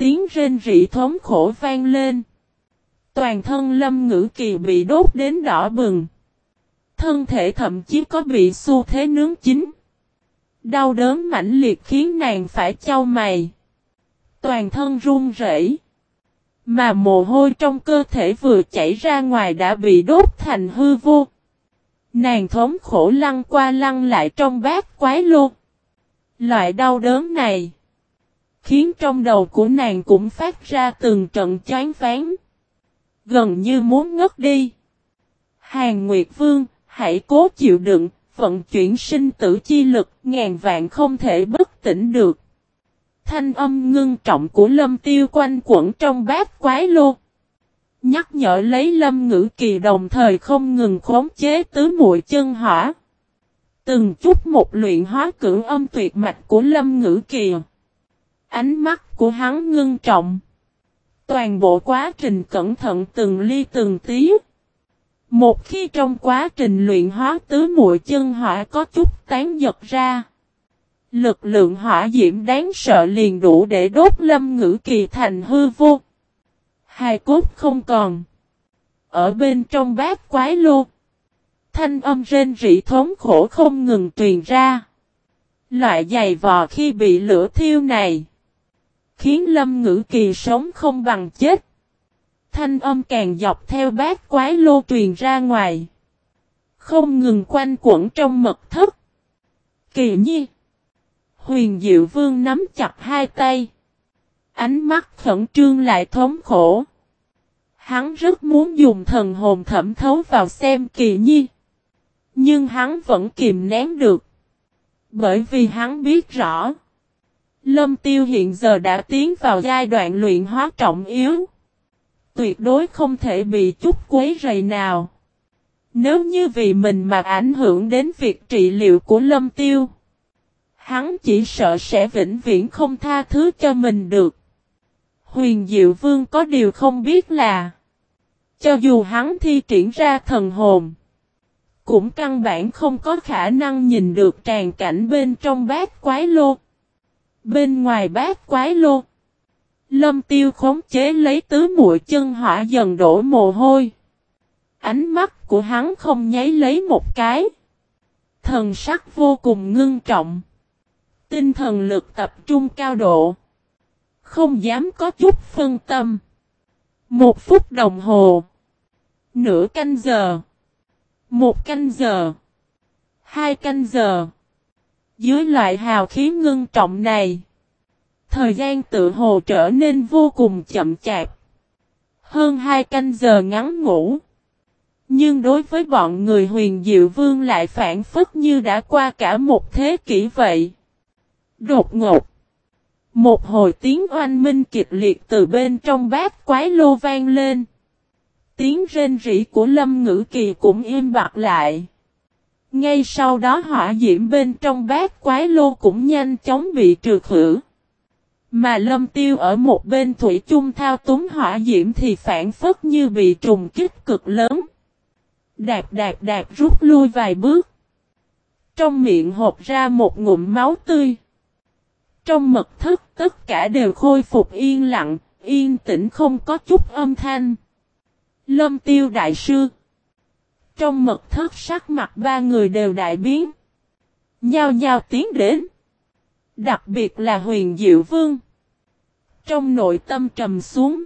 tiếng rên rỉ thống khổ vang lên. Toàn thân lâm ngữ kỳ bị đốt đến đỏ bừng. Thân thể thậm chí có bị xu thế nướng chín. Đau đớn mãnh liệt khiến nàng phải trao mày. Toàn thân run rẩy. Mà mồ hôi trong cơ thể vừa chảy ra ngoài đã bị đốt thành hư vô. Nàng thống khổ lăn qua lăn lại trong bát quái luôn, Loại đau đớn này khiến trong đầu của nàng cũng phát ra từng trận chán phán, Gần như muốn ngất đi. Hàng Nguyệt Vương, hãy cố chịu đựng, vận chuyển sinh tử chi lực, ngàn vạn không thể bất tỉnh được. Thanh âm ngưng trọng của lâm tiêu quanh quẩn trong bát quái lô. Nhắc nhở lấy lâm ngữ kỳ đồng thời không ngừng khống chế tứ muội chân hỏa. Từng chút một luyện hóa cử âm tuyệt mạch của lâm ngữ kỳ. Ánh mắt của hắn ngưng trọng. Toàn bộ quá trình cẩn thận từng ly từng tí. Một khi trong quá trình luyện hóa tứ muội chân hỏa có chút tán giật ra. Lực lượng hỏa diễm đáng sợ liền đủ để đốt lâm ngữ kỳ thành hư vô. Hai cốt không còn. Ở bên trong bát quái lô. Thanh âm rên rỉ thống khổ không ngừng truyền ra. Loại dày vò khi bị lửa thiêu này. Khiến lâm ngữ kỳ sống không bằng chết. Thanh âm càng dọc theo bát quái lô truyền ra ngoài. Không ngừng quanh quẩn trong mật thất. Kỳ nhi. Huyền Diệu Vương nắm chặt hai tay. Ánh mắt khẩn trương lại thống khổ. Hắn rất muốn dùng thần hồn thẩm thấu vào xem kỳ nhi. Nhưng hắn vẫn kìm nén được. Bởi vì hắn biết rõ. Lâm tiêu hiện giờ đã tiến vào giai đoạn luyện hóa trọng yếu. Tuyệt đối không thể bị chút quấy rầy nào. Nếu như vì mình mà ảnh hưởng đến việc trị liệu của lâm tiêu. Hắn chỉ sợ sẽ vĩnh viễn không tha thứ cho mình được. Huyền Diệu Vương có điều không biết là. Cho dù hắn thi triển ra thần hồn. Cũng căn bản không có khả năng nhìn được tràn cảnh bên trong bát quái lô. Bên ngoài bát quái lô. Lâm tiêu khống chế lấy tứ muội chân hỏa dần đổ mồ hôi. Ánh mắt của hắn không nháy lấy một cái. Thần sắc vô cùng ngưng trọng. Tinh thần lực tập trung cao độ. Không dám có chút phân tâm. Một phút đồng hồ. Nửa canh giờ. Một canh giờ. Hai canh giờ. Dưới loại hào khí ngưng trọng này. Thời gian tự hồ trở nên vô cùng chậm chạp. Hơn hai canh giờ ngắn ngủ. Nhưng đối với bọn người huyền diệu vương lại phản phất như đã qua cả một thế kỷ vậy. Đột ngột. Một hồi tiếng oanh minh kịch liệt từ bên trong bát quái lô vang lên. Tiếng rên rỉ của lâm ngữ kỳ cũng im bặt lại. Ngay sau đó hỏa diễm bên trong bát quái lô cũng nhanh chóng bị trừ khử. Mà lâm tiêu ở một bên thủy chung thao túng hỏa diễm thì phản phất như bị trùng kích cực lớn. Đạp đạp đạp rút lui vài bước. Trong miệng hộp ra một ngụm máu tươi. Trong mật thất tất cả đều khôi phục yên lặng, yên tĩnh không có chút âm thanh. Lâm tiêu đại sư. Trong mật thất sắc mặt ba người đều đại biến. Nhao nhao tiến đến. Đặc biệt là huyền diệu vương. Trong nội tâm trầm xuống.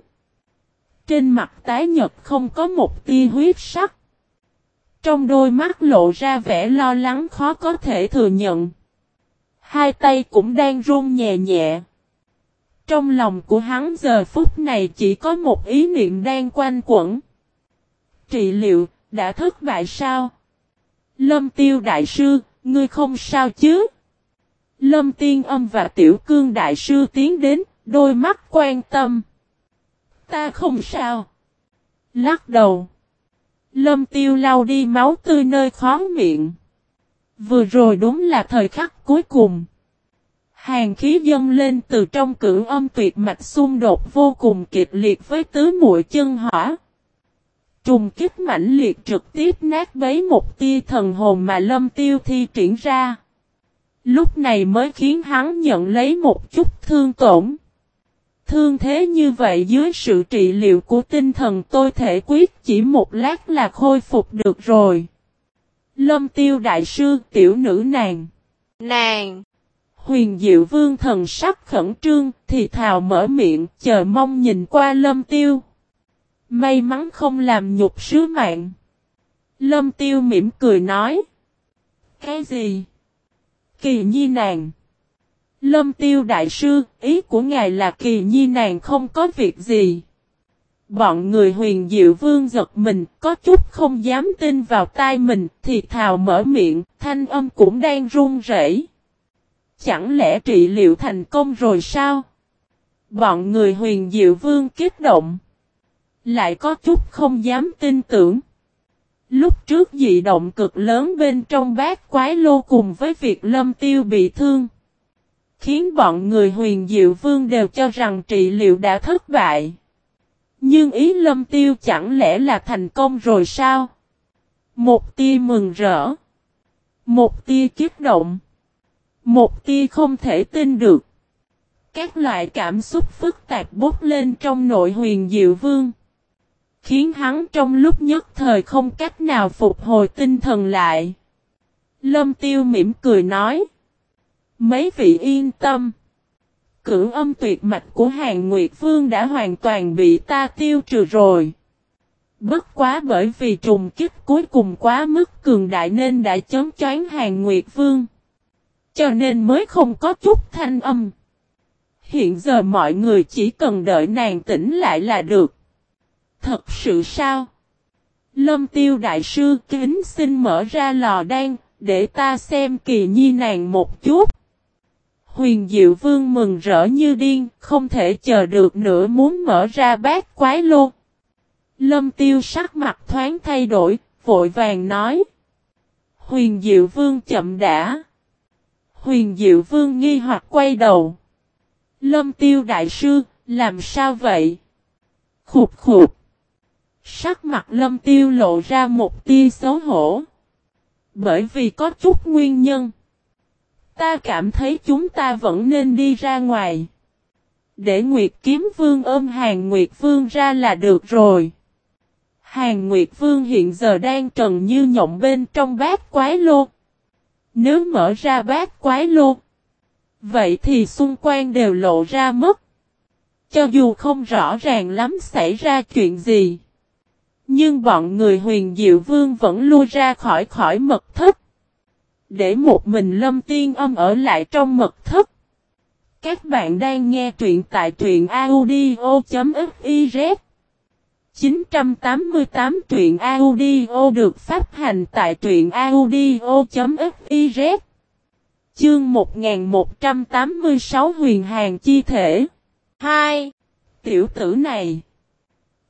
Trên mặt tái nhật không có một tia huyết sắc. Trong đôi mắt lộ ra vẻ lo lắng khó có thể thừa nhận. Hai tay cũng đang run nhẹ nhẹ. Trong lòng của hắn giờ phút này chỉ có một ý niệm đang quanh quẩn. Trị liệu, đã thất bại sao? Lâm tiêu đại sư, ngươi không sao chứ? Lâm tiên âm và tiểu cương đại sư tiến đến, đôi mắt quan tâm. Ta không sao. Lắc đầu. Lâm tiêu lau đi máu tươi nơi khó miệng. Vừa rồi đúng là thời khắc cuối cùng. Hàng khí dâng lên từ trong cửu âm tuyệt mạch xung đột vô cùng kịch liệt với tứ muội chân hỏa. Trùng kích mãnh liệt trực tiếp nát bấy một tia thần hồn mà lâm tiêu thi triển ra. Lúc này mới khiến hắn nhận lấy một chút thương tổn. Thương thế như vậy dưới sự trị liệu của tinh thần tôi thể quyết chỉ một lát là khôi phục được rồi. Lâm tiêu đại sư tiểu nữ nàng. Nàng. Huyền diệu vương thần sắc khẩn trương thì thào mở miệng chờ mong nhìn qua lâm tiêu. May mắn không làm nhục sứ mạng. Lâm tiêu mỉm cười nói. Cái gì? Kỳ nhi nàng. Lâm tiêu đại sư, ý của ngài là kỳ nhi nàng không có việc gì. Bọn người huyền diệu vương giật mình, có chút không dám tin vào tai mình, thì thào mở miệng, thanh âm cũng đang run rẩy. Chẳng lẽ trị liệu thành công rồi sao? Bọn người huyền diệu vương kích động. Lại có chút không dám tin tưởng. Lúc trước dị động cực lớn bên trong bát quái lô cùng với việc lâm tiêu bị thương. Khiến bọn người huyền diệu vương đều cho rằng trị liệu đã thất bại. Nhưng ý lâm tiêu chẳng lẽ là thành công rồi sao? Một tia mừng rỡ. Một tia kiếp động. Một tia không thể tin được. Các loại cảm xúc phức tạp bốc lên trong nội huyền diệu vương. Khiến hắn trong lúc nhất thời không cách nào phục hồi tinh thần lại. Lâm tiêu mỉm cười nói. Mấy vị yên tâm. Cửu âm tuyệt mạch của Hàng Nguyệt Vương đã hoàn toàn bị ta tiêu trừ rồi. Bất quá bởi vì trùng kích cuối cùng quá mức cường đại nên đã chấn choáng Hàng Nguyệt Vương. Cho nên mới không có chút thanh âm. Hiện giờ mọi người chỉ cần đợi nàng tỉnh lại là được. Thật sự sao? Lâm tiêu đại sư kính xin mở ra lò đan, để ta xem kỳ nhi nàng một chút. Huyền Diệu Vương mừng rỡ như điên, không thể chờ được nữa muốn mở ra bát quái lô. Lâm tiêu sắc mặt thoáng thay đổi, vội vàng nói. Huyền Diệu Vương chậm đã. Huyền Diệu Vương nghi hoặc quay đầu. Lâm tiêu đại sư, làm sao vậy? Khục khục. Sắc mặt lâm tiêu lộ ra một tia xấu hổ. Bởi vì có chút nguyên nhân. Ta cảm thấy chúng ta vẫn nên đi ra ngoài. Để Nguyệt Kiếm Vương ôm Hàng Nguyệt Vương ra là được rồi. Hàng Nguyệt Vương hiện giờ đang trần như nhộng bên trong bát quái lô. Nếu mở ra bát quái lô, vậy thì xung quanh đều lộ ra mất. Cho dù không rõ ràng lắm xảy ra chuyện gì. Nhưng bọn người huyền diệu vương vẫn lui ra khỏi khỏi mật thất. Để một mình lâm tiên âm ở lại trong mật thất. Các bạn đang nghe truyện tại truyện audio.fiz 988 truyện audio được phát hành tại truyện audio.fiz Chương 1186 Huyền Hàng Chi Thể 2. Tiểu tử này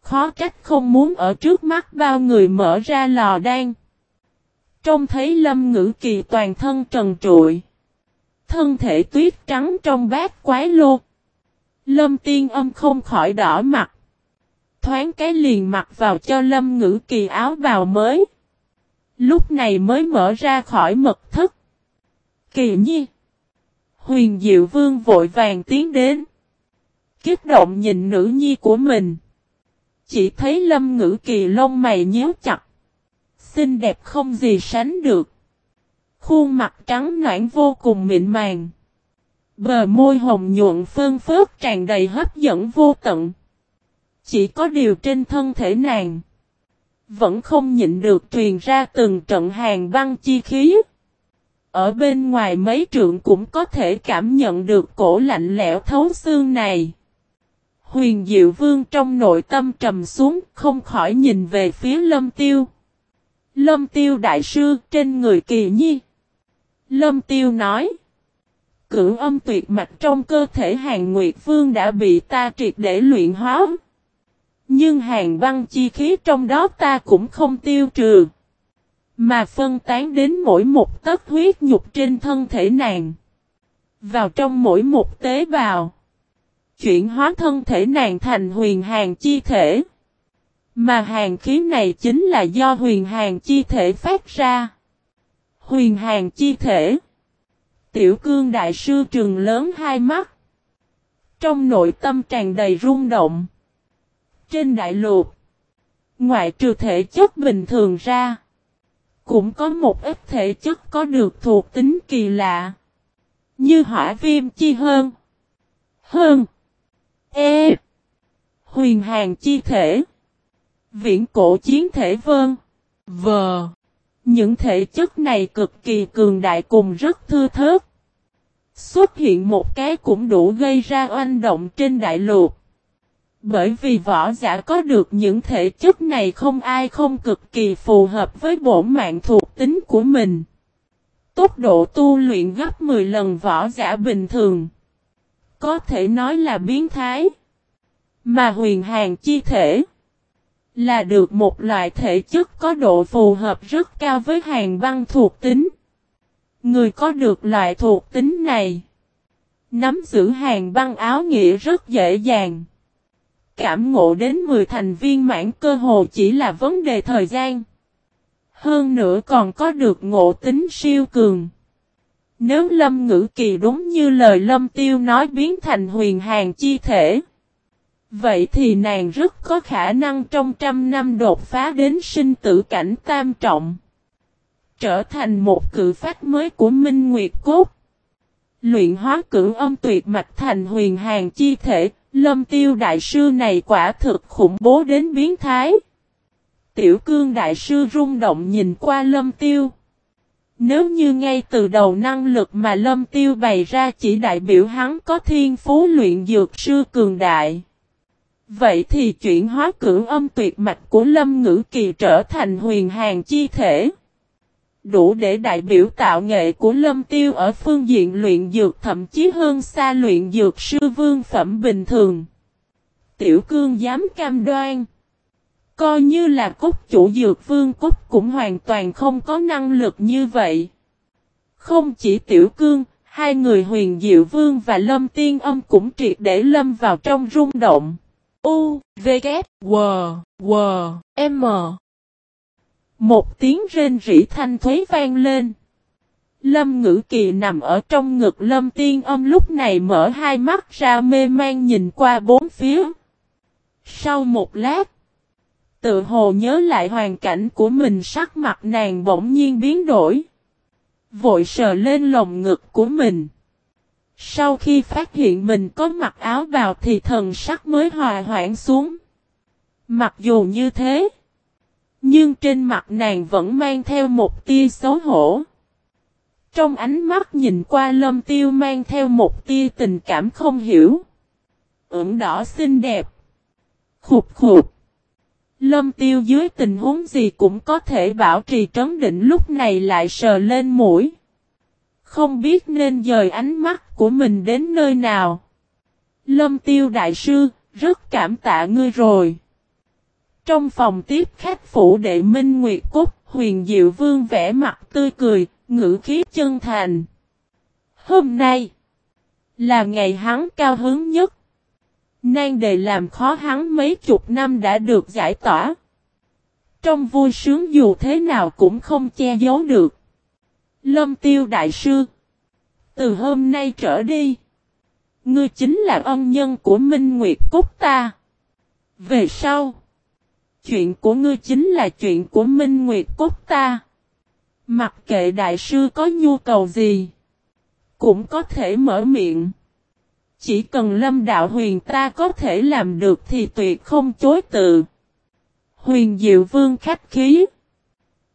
Khó trách không muốn ở trước mắt bao người mở ra lò đan. Trông thấy lâm ngữ kỳ toàn thân trần trụi. Thân thể tuyết trắng trong bát quái lô. Lâm tiên âm không khỏi đỏ mặt. Thoáng cái liền mặc vào cho lâm ngữ kỳ áo bào mới. Lúc này mới mở ra khỏi mật thất. Kỳ nhi. Huyền Diệu Vương vội vàng tiến đến. Kích động nhìn nữ nhi của mình. Chỉ thấy lâm ngữ kỳ lông mày nhíu chặt. Xinh đẹp không gì sánh được. Khuôn mặt trắng noãn vô cùng mịn màng. Bờ môi hồng nhuận phương phớt tràn đầy hấp dẫn vô tận. Chỉ có điều trên thân thể nàng. Vẫn không nhịn được truyền ra từng trận hàng băng chi khí. Ở bên ngoài mấy trượng cũng có thể cảm nhận được cổ lạnh lẽo thấu xương này. Huyền Diệu Vương trong nội tâm trầm xuống, không khỏi nhìn về phía Lâm Tiêu. Lâm Tiêu Đại Sư trên người kỳ nhi. Lâm Tiêu nói. Cửu âm tuyệt mạch trong cơ thể hàng Nguyệt Vương đã bị ta triệt để luyện hóa. Nhưng hàng băng chi khí trong đó ta cũng không tiêu trừ. Mà phân tán đến mỗi một tấc huyết nhục trên thân thể nàng. Vào trong mỗi một tế bào chuyển hóa thân thể nàng thành huyền hàng chi thể. Mà hàng khí này chính là do huyền hàng chi thể phát ra. Huyền hàng chi thể. Tiểu cương đại sư trường lớn hai mắt. Trong nội tâm tràn đầy rung động. Trên đại lục, ngoại trừ thể chất bình thường ra, cũng có một ít thể chất có được thuộc tính kỳ lạ. Như hỏa viêm chi hơn. Hơn. E. Huyền hàng chi thể. Viễn cổ chiến thể vân. Vờ. Những thể chất này cực kỳ cường đại cùng rất thư thớt. Xuất hiện một cái cũng đủ gây ra oanh động trên đại lục. Bởi vì võ giả có được những thể chất này không ai không cực kỳ phù hợp với bổn mạng thuộc tính của mình. Tốc độ tu luyện gấp 10 lần võ giả bình thường. Có thể nói là biến thái. Mà huyền hàng chi thể là được một loại thể chất có độ phù hợp rất cao với hàng băng thuộc tính. Người có được loại thuộc tính này. Nắm giữ hàng băng áo nghĩa rất dễ dàng. Cảm ngộ đến 10 thành viên mãn cơ hồ chỉ là vấn đề thời gian. Hơn nữa còn có được ngộ tính siêu cường. Nếu lâm ngữ kỳ đúng như lời lâm tiêu nói biến thành huyền hàng chi thể. Vậy thì nàng rất có khả năng trong trăm năm đột phá đến sinh tử cảnh tam trọng. Trở thành một cự phách mới của Minh Nguyệt Cốt. Luyện hóa cử âm tuyệt mạch thành huyền hàng chi thể, lâm tiêu đại sư này quả thực khủng bố đến biến thái. Tiểu cương đại sư rung động nhìn qua lâm tiêu. Nếu như ngay từ đầu năng lực mà lâm tiêu bày ra chỉ đại biểu hắn có thiên phú luyện dược sư cường đại. Vậy thì chuyển hóa cưỡng âm tuyệt mạch của lâm ngữ kỳ trở thành huyền hàng chi thể. Đủ để đại biểu tạo nghệ của lâm tiêu ở phương diện luyện dược, thậm chí hơn xa luyện dược sư vương phẩm bình thường. Tiểu cương dám cam đoan. Coi như là cốt chủ dược vương cốt cũng hoàn toàn không có năng lực như vậy. Không chỉ tiểu cương, hai người huyền diệu vương và lâm tiên âm cũng triệt để lâm vào trong rung động. U, V, K, W, W, M. Một tiếng rên rỉ thanh thuế vang lên. Lâm ngữ kỳ nằm ở trong ngực lâm tiên âm lúc này mở hai mắt ra mê man nhìn qua bốn phía. Sau một lát, tự hồ nhớ lại hoàn cảnh của mình sắc mặt nàng bỗng nhiên biến đổi. Vội sờ lên lồng ngực của mình. Sau khi phát hiện mình có mặc áo vào thì thần sắc mới hòa hoãn xuống. Mặc dù như thế, nhưng trên mặt nàng vẫn mang theo một tia xấu hổ. Trong ánh mắt nhìn qua lâm tiêu mang theo một tia tình cảm không hiểu. Ưỡng đỏ xinh đẹp. Khục khục. Lâm tiêu dưới tình huống gì cũng có thể bảo trì trấn định lúc này lại sờ lên mũi. Không biết nên dời ánh mắt của mình đến nơi nào. Lâm tiêu đại sư, rất cảm tạ ngươi rồi. Trong phòng tiếp khách phủ đệ Minh Nguyệt Cúc, huyền diệu vương vẽ mặt tươi cười, ngữ khí chân thành. Hôm nay, là ngày hắn cao hứng nhất. Nan đề làm khó hắn mấy chục năm đã được giải tỏa. Trong vui sướng dù thế nào cũng không che giấu được. Lâm tiêu đại sư. Từ hôm nay trở đi. Ngươi chính là ân nhân của Minh Nguyệt Cúc ta. Về sau. Chuyện của ngươi chính là chuyện của Minh Nguyệt Cúc ta. Mặc kệ đại sư có nhu cầu gì. Cũng có thể mở miệng. Chỉ cần lâm đạo huyền ta có thể làm được thì tuyệt không chối từ. Huyền Diệu Vương khách khí.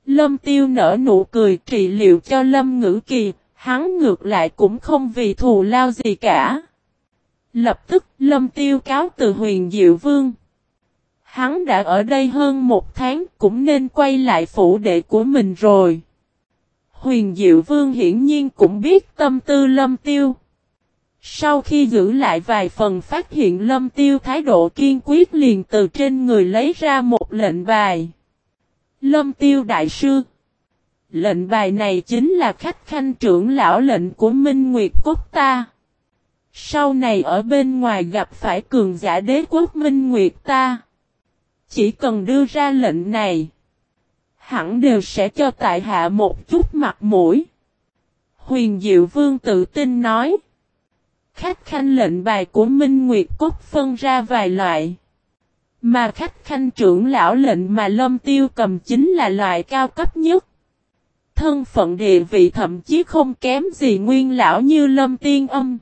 Lâm tiêu nở nụ cười trị liệu cho Lâm Ngữ Kỳ, hắn ngược lại cũng không vì thù lao gì cả. Lập tức Lâm tiêu cáo từ huyền Diệu Vương. Hắn đã ở đây hơn một tháng cũng nên quay lại phủ đệ của mình rồi. Huyền Diệu Vương hiển nhiên cũng biết tâm tư Lâm Tiêu. Sau khi giữ lại vài phần phát hiện lâm tiêu thái độ kiên quyết liền từ trên người lấy ra một lệnh bài. Lâm tiêu đại sư. Lệnh bài này chính là khách khanh trưởng lão lệnh của Minh Nguyệt Quốc ta. Sau này ở bên ngoài gặp phải cường giả đế quốc Minh Nguyệt ta. Chỉ cần đưa ra lệnh này. Hẳn đều sẽ cho tại hạ một chút mặt mũi. Huyền Diệu Vương tự tin nói khách khanh lệnh bài của Minh Nguyệt Cốt phân ra vài loại. Mà khách khanh trưởng lão lệnh mà Lâm Tiêu cầm chính là loại cao cấp nhất. Thân phận địa vị thậm chí không kém gì nguyên lão như Lâm Tiên Âm.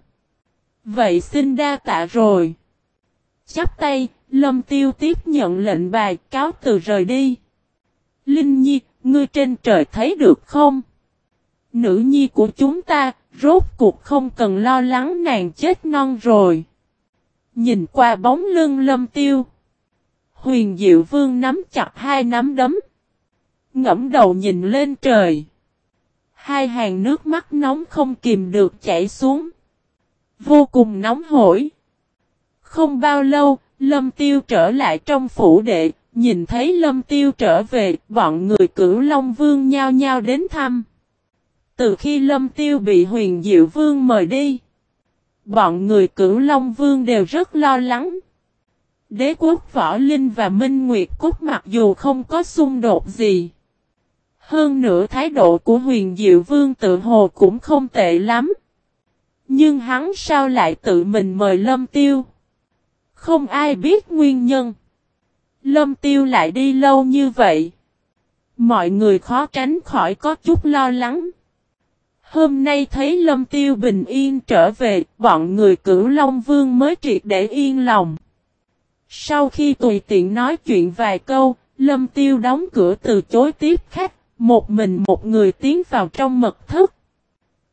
Vậy xin đa tạ rồi. Chắp tay, Lâm Tiêu tiếp nhận lệnh bài cáo từ rời đi. Linh Nhi, ngươi trên trời thấy được không? Nữ nhi của chúng ta, rốt cuộc không cần lo lắng nàng chết non rồi. Nhìn qua bóng lưng Lâm Tiêu. Huyền Diệu Vương nắm chặt hai nắm đấm. Ngẫm đầu nhìn lên trời. Hai hàng nước mắt nóng không kìm được chảy xuống. Vô cùng nóng hổi. Không bao lâu, Lâm Tiêu trở lại trong phủ đệ, nhìn thấy Lâm Tiêu trở về, bọn người cửu Long Vương nhao nhao đến thăm. Từ khi Lâm Tiêu bị huyền Diệu Vương mời đi, bọn người cửu Long Vương đều rất lo lắng. Đế quốc Võ Linh và Minh Nguyệt Cúc mặc dù không có xung đột gì. Hơn nữa thái độ của huyền Diệu Vương tự hồ cũng không tệ lắm. Nhưng hắn sao lại tự mình mời Lâm Tiêu? Không ai biết nguyên nhân. Lâm Tiêu lại đi lâu như vậy. Mọi người khó tránh khỏi có chút lo lắng. Hôm nay thấy Lâm Tiêu bình yên trở về, bọn người cửu Long Vương mới triệt để yên lòng. Sau khi tùy tiện nói chuyện vài câu, Lâm Tiêu đóng cửa từ chối tiếp khách, một mình một người tiến vào trong mật thất.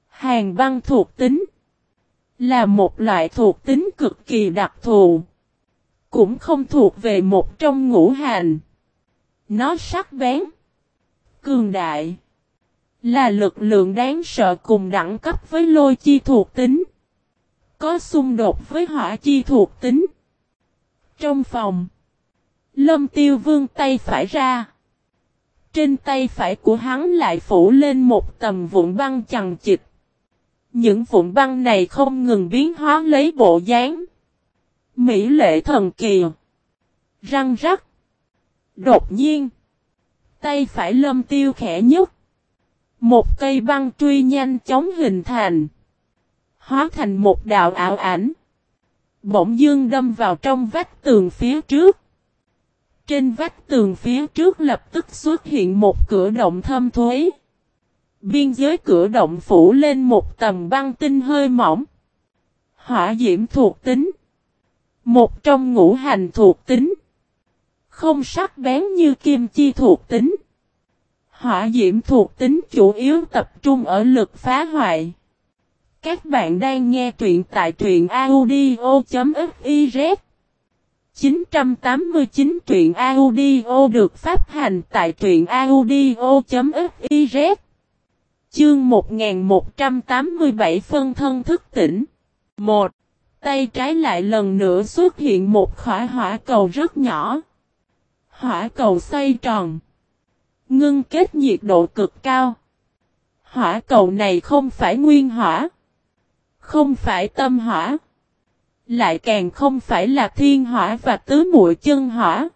Hàng băng thuộc tính là một loại thuộc tính cực kỳ đặc thù. Cũng không thuộc về một trong ngũ hành. Nó sắc bén, cường đại, là lực lượng đáng sợ cùng đẳng cấp với lôi chi thuộc tính. Có xung đột với hỏa chi thuộc tính. Trong phòng, Lâm Tiêu vương tay phải ra. Trên tay phải của hắn lại phủ lên một tầm vụn băng chằng chịch. Những vụn băng này không ngừng biến hóa lấy bộ dáng. Mỹ lệ thần kỳ. Răng rắc. Đột nhiên. Tay phải lâm tiêu khẽ nhất. Một cây băng truy nhanh chóng hình thành. Hóa thành một đạo ảo ảnh. Bỗng dương đâm vào trong vách tường phía trước. Trên vách tường phía trước lập tức xuất hiện một cửa động thâm thuế. Biên giới cửa động phủ lên một tầng băng tinh hơi mỏng. Hỏa diễm thuộc tính. Một trong ngũ hành thuộc tính. Không sắc bén như kim chi thuộc tính. Hỏa diễm thuộc tính chủ yếu tập trung ở lực phá hoại. Các bạn đang nghe truyện tại truyện audio.fiz 989 truyện audio được phát hành tại truyện audio.fiz Chương 1187 phân thân thức tỉnh 1. Tay trái lại lần nữa xuất hiện một khỏa hỏa cầu rất nhỏ. Hỏa cầu xoay tròn. Ngưng kết nhiệt độ cực cao. Hỏa cầu này không phải nguyên hỏa. Không phải tâm hỏa. Lại càng không phải là thiên hỏa và tứ muội chân hỏa.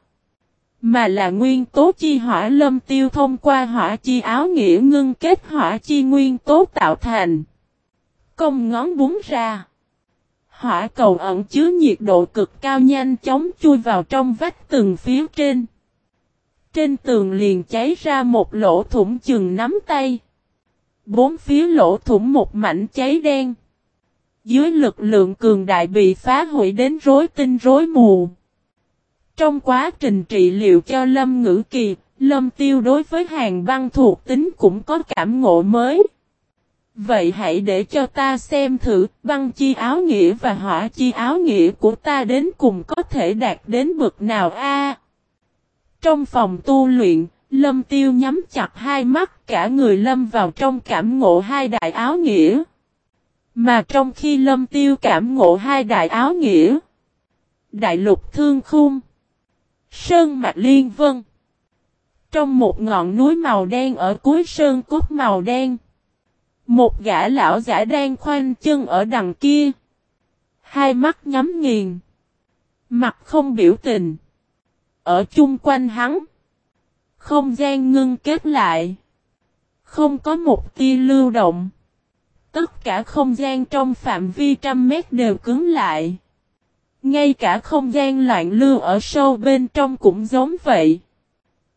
Mà là nguyên tố chi hỏa lâm tiêu thông qua hỏa chi áo nghĩa ngưng kết hỏa chi nguyên tố tạo thành. Công ngón búng ra. Hỏa cầu ẩn chứa nhiệt độ cực cao nhanh chóng chui vào trong vách tường phía trên. Trên tường liền cháy ra một lỗ thủng chừng nắm tay. Bốn phía lỗ thủng một mảnh cháy đen. Dưới lực lượng cường đại bị phá hủy đến rối tinh rối mù. Trong quá trình trị liệu cho Lâm Ngữ Kỳ, Lâm Tiêu đối với hàng băng thuộc tính cũng có cảm ngộ mới. Vậy hãy để cho ta xem thử băng chi áo nghĩa và hỏa chi áo nghĩa của ta đến cùng có thể đạt đến bực nào a trong phòng tu luyện, Lâm Tiêu nhắm chặt hai mắt cả người Lâm vào trong cảm ngộ hai đại áo nghĩa. Mà trong khi Lâm Tiêu cảm ngộ hai đại áo nghĩa, đại lục thương khung, sơn mạch liên vân. Trong một ngọn núi màu đen ở cuối sơn cốt màu đen. Một gã lão giả đang khoanh chân ở đằng kia. Hai mắt nhắm nghiền. Mặt không biểu tình. Ở chung quanh hắn. Không gian ngưng kết lại. Không có một tia lưu động. Tất cả không gian trong phạm vi trăm mét đều cứng lại. Ngay cả không gian loạn lưu ở sâu bên trong cũng giống vậy.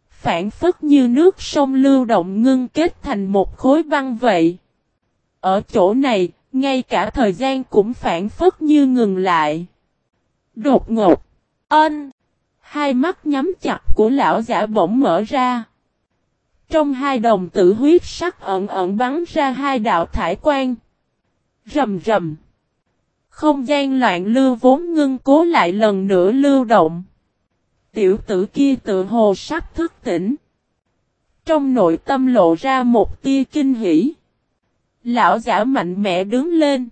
Phản phất như nước sông lưu động ngưng kết thành một khối băng vậy. Ở chỗ này, ngay cả thời gian cũng phản phất như ngừng lại. Đột ngột. Ân. Hai mắt nhắm chặt của lão giả bỗng mở ra. Trong hai đồng tử huyết sắc ẩn ẩn bắn ra hai đạo thải quan. Rầm rầm. Không gian loạn lưu vốn ngưng cố lại lần nữa lưu động. Tiểu tử kia tự hồ sắp thức tỉnh. Trong nội tâm lộ ra một tia kinh hỉ. Lão giả mạnh mẽ đứng lên.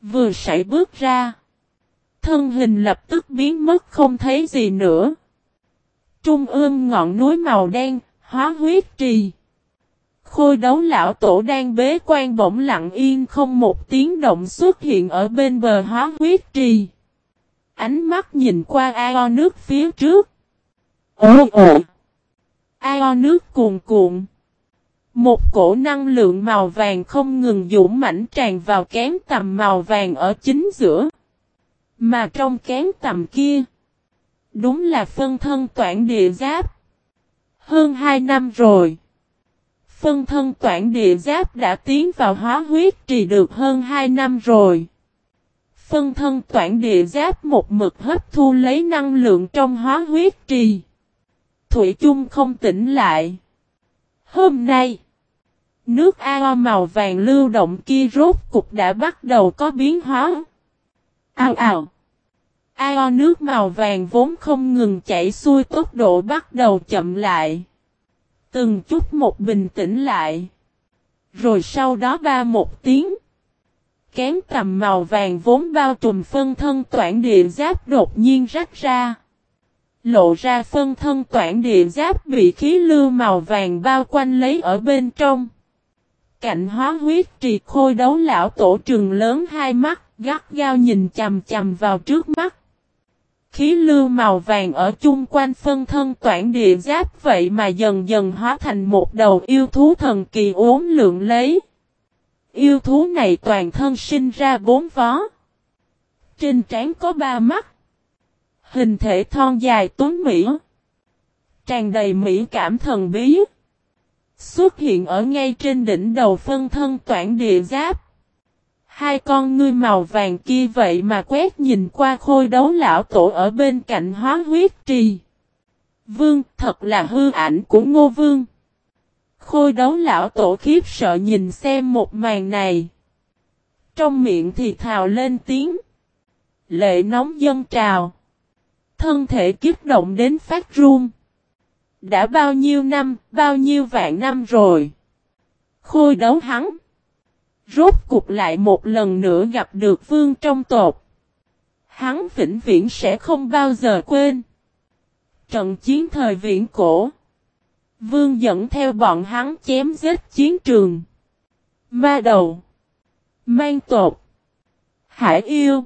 Vừa sải bước ra. Thân hình lập tức biến mất không thấy gì nữa. Trung ương ngọn núi màu đen, hóa huyết trì. Khôi đấu lão tổ đang bế quan bỗng lặng yên không một tiếng động xuất hiện ở bên bờ hóa huyết trì. Ánh mắt nhìn qua ao nước phía trước. Ôi ôi! Ao nước cuồn cuộn. Một cổ năng lượng màu vàng không ngừng dũng mãnh tràn vào kén tầm màu vàng ở chính giữa. Mà trong kén tầm kia, đúng là phân thân toản địa giáp. Hơn 2 năm rồi, phân thân toản địa giáp đã tiến vào hóa huyết trì được hơn 2 năm rồi. Phân thân toản địa giáp một mực hấp thu lấy năng lượng trong hóa huyết trì. Thủy chung không tỉnh lại. Hôm nay, nước ao màu vàng lưu động kia rốt cục đã bắt đầu có biến hóa. Ao ào. Ao nước màu vàng vốn không ngừng chảy xuôi tốc độ bắt đầu chậm lại. Từng chút một bình tĩnh lại. Rồi sau đó ba một tiếng. Kén cầm màu vàng vốn bao trùm phân thân toản địa giáp đột nhiên rách ra. Lộ ra phân thân toản địa giáp bị khí lưu màu vàng bao quanh lấy ở bên trong. Cạnh hóa huyết trì khôi đấu lão tổ trừng lớn hai mắt, gắt gao nhìn chầm chầm vào trước mắt. Khí lưu màu vàng ở chung quanh phân thân toản địa giáp vậy mà dần dần hóa thành một đầu yêu thú thần kỳ ốm lượng lấy. Yêu thú này toàn thân sinh ra bốn vó. Trên trán có ba mắt. Hình thể thon dài tuấn mỹ. Tràn đầy mỹ cảm thần bí. Xuất hiện ở ngay trên đỉnh đầu phân thân toản địa giáp. Hai con ngươi màu vàng kia vậy mà quét nhìn qua khôi đấu lão tổ ở bên cạnh hóa huyết trì. Vương thật là hư ảnh của ngô vương. Khôi đấu lão tổ khiếp sợ nhìn xem một màn này. Trong miệng thì thào lên tiếng. Lệ nóng dân trào. Thân thể kiếp động đến phát run. Đã bao nhiêu năm, bao nhiêu vạn năm rồi. Khôi đấu hắn. Rốt cục lại một lần nữa gặp được vương trong tột. Hắn vĩnh viễn sẽ không bao giờ quên. Trận chiến thời viễn cổ. Vương dẫn theo bọn hắn chém giết chiến trường. Ma đầu. Mang tột. Hải yêu.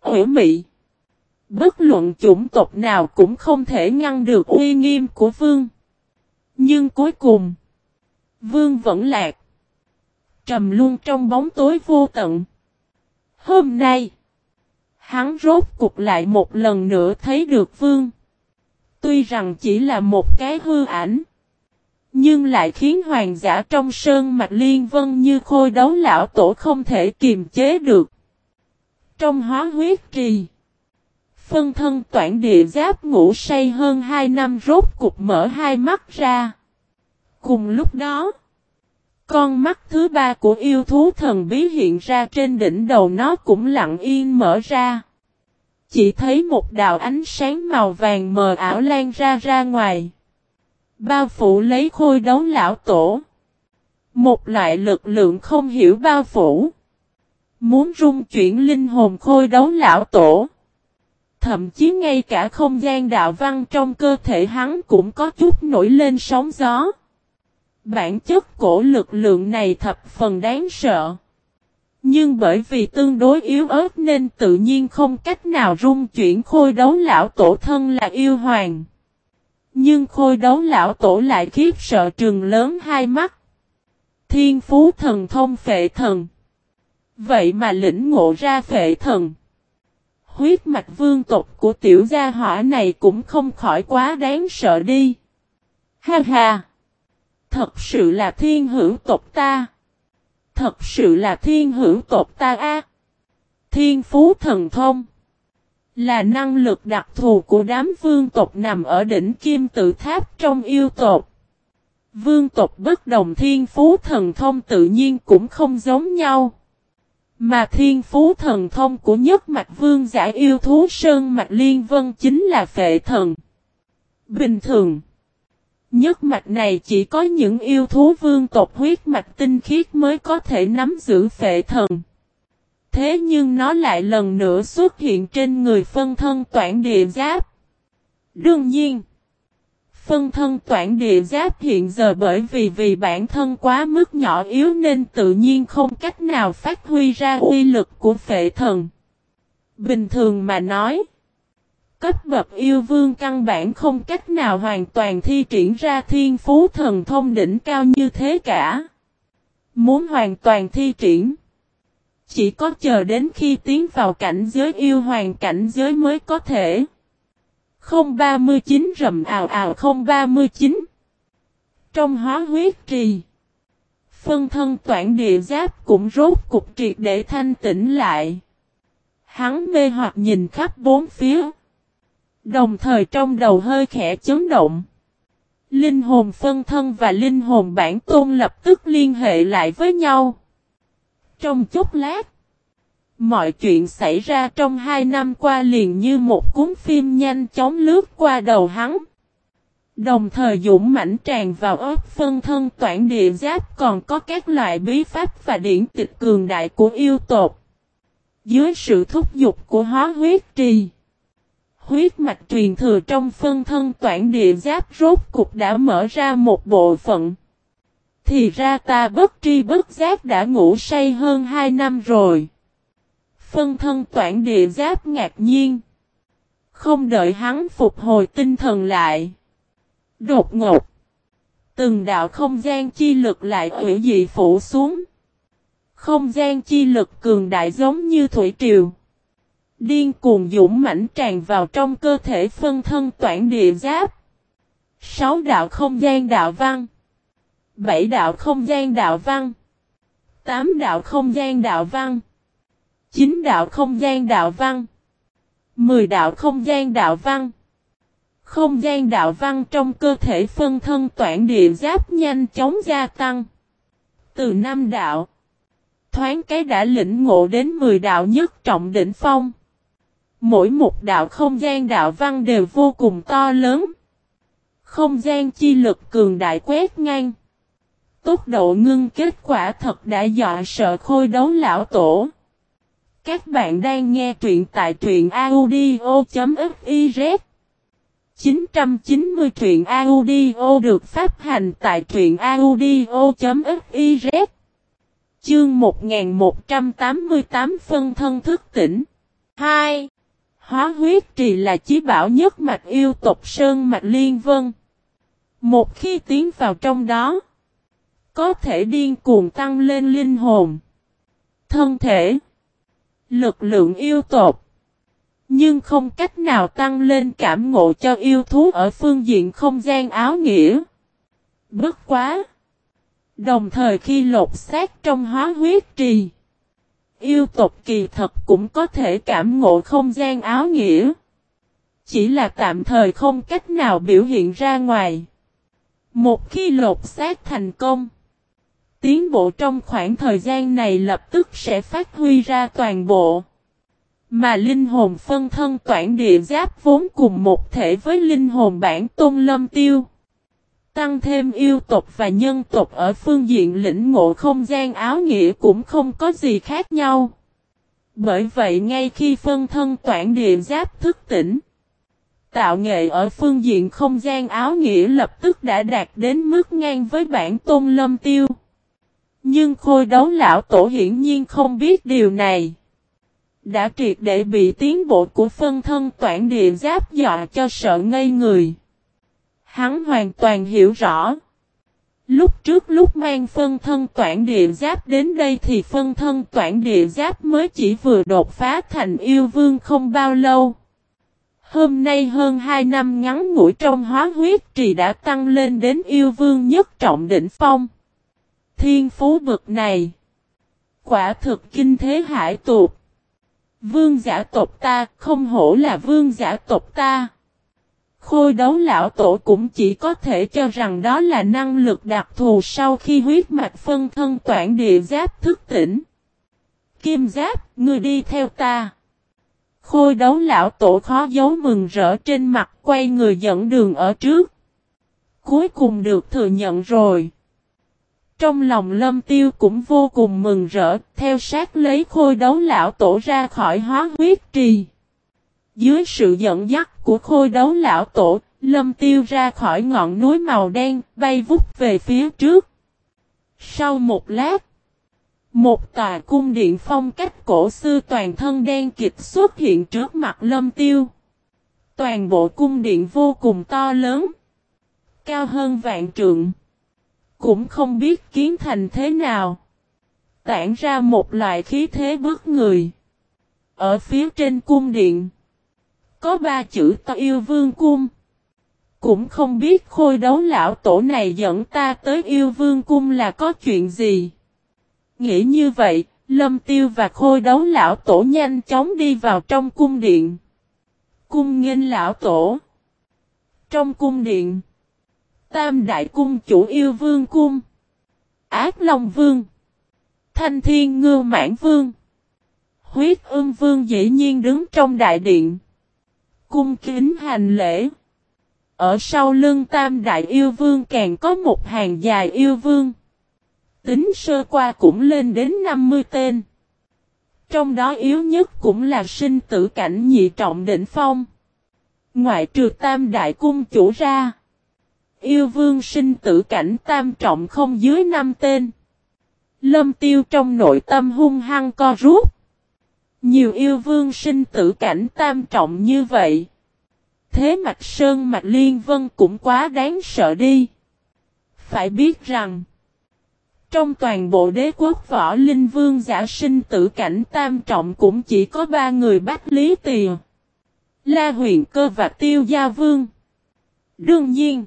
Hủy mị. Bất luận chủng tộc nào cũng không thể ngăn được uy nghiêm của vương. Nhưng cuối cùng. Vương vẫn lạc. Trầm luôn trong bóng tối vô tận. Hôm nay. Hắn rốt cục lại một lần nữa thấy được vương. Tuy rằng chỉ là một cái hư ảnh. Nhưng lại khiến hoàng giả trong sơn mạch liên vân như khôi đấu lão tổ không thể kiềm chế được. Trong hóa huyết trì. Phân thân toản địa giáp ngủ say hơn hai năm rốt cục mở hai mắt ra. Cùng lúc đó. Con mắt thứ ba của yêu thú thần bí hiện ra trên đỉnh đầu nó cũng lặng yên mở ra. Chỉ thấy một đạo ánh sáng màu vàng mờ ảo lan ra ra ngoài. Bao phủ lấy khôi đấu lão tổ. Một loại lực lượng không hiểu bao phủ. Muốn rung chuyển linh hồn khôi đấu lão tổ. Thậm chí ngay cả không gian đạo văn trong cơ thể hắn cũng có chút nổi lên sóng gió. Bản chất cổ lực lượng này thập phần đáng sợ. Nhưng bởi vì tương đối yếu ớt nên tự nhiên không cách nào rung chuyển khôi đấu lão tổ thân là yêu hoàng. Nhưng khôi đấu lão tổ lại khiếp sợ trừng lớn hai mắt. thiên phú thần thông phệ thần. Vậy mà lĩnh ngộ ra phệ thần. Huyết mạch vương tộc của tiểu gia hỏa này cũng không khỏi quá đáng sợ đi. Ha ha! Thật sự là thiên hữu tộc ta. Thật sự là thiên hữu tộc ta a. Thiên phú thần thông. Là năng lực đặc thù của đám vương tộc nằm ở đỉnh kim tự tháp trong yêu tộc. Vương tộc bất đồng thiên phú thần thông tự nhiên cũng không giống nhau. Mà thiên phú thần thông của nhất mạch vương giả yêu thú Sơn Mạch Liên Vân chính là phệ thần. Bình thường, nhất mạch này chỉ có những yêu thú vương tộc huyết mạch tinh khiết mới có thể nắm giữ phệ thần. Thế nhưng nó lại lần nữa xuất hiện trên người phân thân toản địa giáp. Đương nhiên, phân thân toản địa giáp hiện giờ bởi vì vì bản thân quá mức nhỏ yếu nên tự nhiên không cách nào phát huy ra uy lực của phệ thần. Bình thường mà nói, cấp bậc yêu vương căn bản không cách nào hoàn toàn thi triển ra thiên phú thần thông đỉnh cao như thế cả. Muốn hoàn toàn thi triển, chỉ có chờ đến khi tiến vào cảnh giới yêu hoàng cảnh giới mới có thể. 039 rầm ào ào 039 Trong hóa huyết trì Phân thân toản địa giáp cũng rốt cục triệt để thanh tĩnh lại. Hắn mê hoặc nhìn khắp bốn phía. Đồng thời trong đầu hơi khẽ chấn động. Linh hồn phân thân và linh hồn bản tôn lập tức liên hệ lại với nhau. Trong chốc lát. Mọi chuyện xảy ra trong hai năm qua liền như một cuốn phim nhanh chóng lướt qua đầu hắn. Đồng thời dũng mãnh tràn vào ớt phân thân toản địa giáp còn có các loại bí pháp và điển tịch cường đại của yêu tột. Dưới sự thúc giục của hóa huyết trì. Huyết mạch truyền thừa trong phân thân toản địa giáp rốt cục đã mở ra một bộ phận. Thì ra ta bất tri bất giác đã ngủ say hơn hai năm rồi. Phân thân toản địa giáp ngạc nhiên. Không đợi hắn phục hồi tinh thần lại. Đột ngột. Từng đạo không gian chi lực lại ủy dị phủ xuống. Không gian chi lực cường đại giống như thủy triều. Điên cuồng dũng mãnh tràn vào trong cơ thể phân thân toản địa giáp. Sáu đạo không gian đạo văn. Bảy đạo không gian đạo văn. Tám đạo không gian đạo văn. Chín đạo không gian đạo văn. Mười đạo không gian đạo văn. Không gian đạo văn trong cơ thể phân thân toản địa giáp nhanh chóng gia tăng. Từ năm đạo. Thoáng cái đã lĩnh ngộ đến 10 đạo nhất trọng đỉnh phong. Mỗi một đạo không gian đạo văn đều vô cùng to lớn. Không gian chi lực cường đại quét ngang. Tốc độ ngưng kết quả thật đã dọa sợ khôi đấu lão tổ. Các bạn đang nghe truyện tại truyện audio.fiz 990 truyện audio được phát hành tại truyện audio.fiz Chương 1188 phân thân thức tỉnh 2. Hóa huyết trì là chí bảo nhất mạch yêu tộc Sơn Mạch Liên Vân. Một khi tiến vào trong đó, có thể điên cuồng tăng lên linh hồn, thân thể, lực lượng yêu tộc. Nhưng không cách nào tăng lên cảm ngộ cho yêu thú ở phương diện không gian áo nghĩa. Bất quá! Đồng thời khi lột xác trong hóa huyết trì, yêu tộc kỳ thật cũng có thể cảm ngộ không gian áo nghĩa. Chỉ là tạm thời không cách nào biểu hiện ra ngoài. Một khi lột xác thành công, tiến bộ trong khoảng thời gian này lập tức sẽ phát huy ra toàn bộ. Mà linh hồn phân thân toản địa giáp vốn cùng một thể với linh hồn bản tôn lâm tiêu. Tăng thêm yêu tộc và nhân tộc ở phương diện lĩnh ngộ không gian áo nghĩa cũng không có gì khác nhau. Bởi vậy ngay khi phân thân toản địa giáp thức tỉnh, tạo nghệ ở phương diện không gian áo nghĩa lập tức đã đạt đến mức ngang với bản tôn lâm tiêu. Nhưng khôi đấu lão tổ hiển nhiên không biết điều này. Đã triệt để bị tiến bộ của phân thân toản địa giáp dọa cho sợ ngây người. Hắn hoàn toàn hiểu rõ. Lúc trước lúc mang phân thân toản địa giáp đến đây thì phân thân toản địa giáp mới chỉ vừa đột phá thành yêu vương không bao lâu. Hôm nay hơn 2 năm ngắn ngủi trong hóa huyết trì đã tăng lên đến yêu vương nhất trọng đỉnh phong. Thiên phú bực này. Quả thực kinh thế hải tuột. Vương giả tộc ta không hổ là vương giả tộc ta. Khôi đấu lão tổ cũng chỉ có thể cho rằng đó là năng lực đặc thù sau khi huyết mạch phân thân toản địa giáp thức tỉnh. Kim giáp, ngươi đi theo ta. Khôi đấu lão tổ khó giấu mừng rỡ trên mặt quay người dẫn đường ở trước. Cuối cùng được thừa nhận rồi. Trong lòng lâm tiêu cũng vô cùng mừng rỡ, theo sát lấy khôi đấu lão tổ ra khỏi hóa huyết trì. Dưới sự dẫn dắt của khôi đấu lão tổ, lâm tiêu ra khỏi ngọn núi màu đen, bay vút về phía trước. Sau một lát, một tòa cung điện phong cách cổ xưa toàn thân đen kịch xuất hiện trước mặt lâm tiêu. Toàn bộ cung điện vô cùng to lớn, cao hơn vạn trượng. Cũng không biết kiến thành thế nào. Tản ra một loại khí thế bước người. Ở phía trên cung điện. Có ba chữ ta yêu vương cung. Cũng không biết khôi đấu lão tổ này dẫn ta tới yêu vương cung là có chuyện gì. Nghĩ như vậy, lâm tiêu và khôi đấu lão tổ nhanh chóng đi vào trong cung điện. Cung nghênh lão tổ. Trong cung điện. Tam đại cung chủ yêu vương cung. Ác Long Vương. Thanh Thiên Ngưu Mãn Vương. Huyết ương vương dĩ nhiên đứng trong đại điện. Cung kính hành lễ. Ở sau lưng tam đại yêu vương càng có một hàng dài yêu vương. Tính sơ qua cũng lên đến 50 tên. Trong đó yếu nhất cũng là sinh tử cảnh nhị trọng đỉnh phong. Ngoại trừ tam đại cung chủ ra. Yêu vương sinh tử cảnh tam trọng không dưới năm tên. Lâm tiêu trong nội tâm hung hăng co rút. Nhiều yêu vương sinh tử cảnh tam trọng như vậy. Thế mạch sơn mạch liên vân cũng quá đáng sợ đi. Phải biết rằng. Trong toàn bộ đế quốc võ linh vương giả sinh tử cảnh tam trọng cũng chỉ có ba người bách lý tìa. La huyền cơ và tiêu gia vương. Đương nhiên.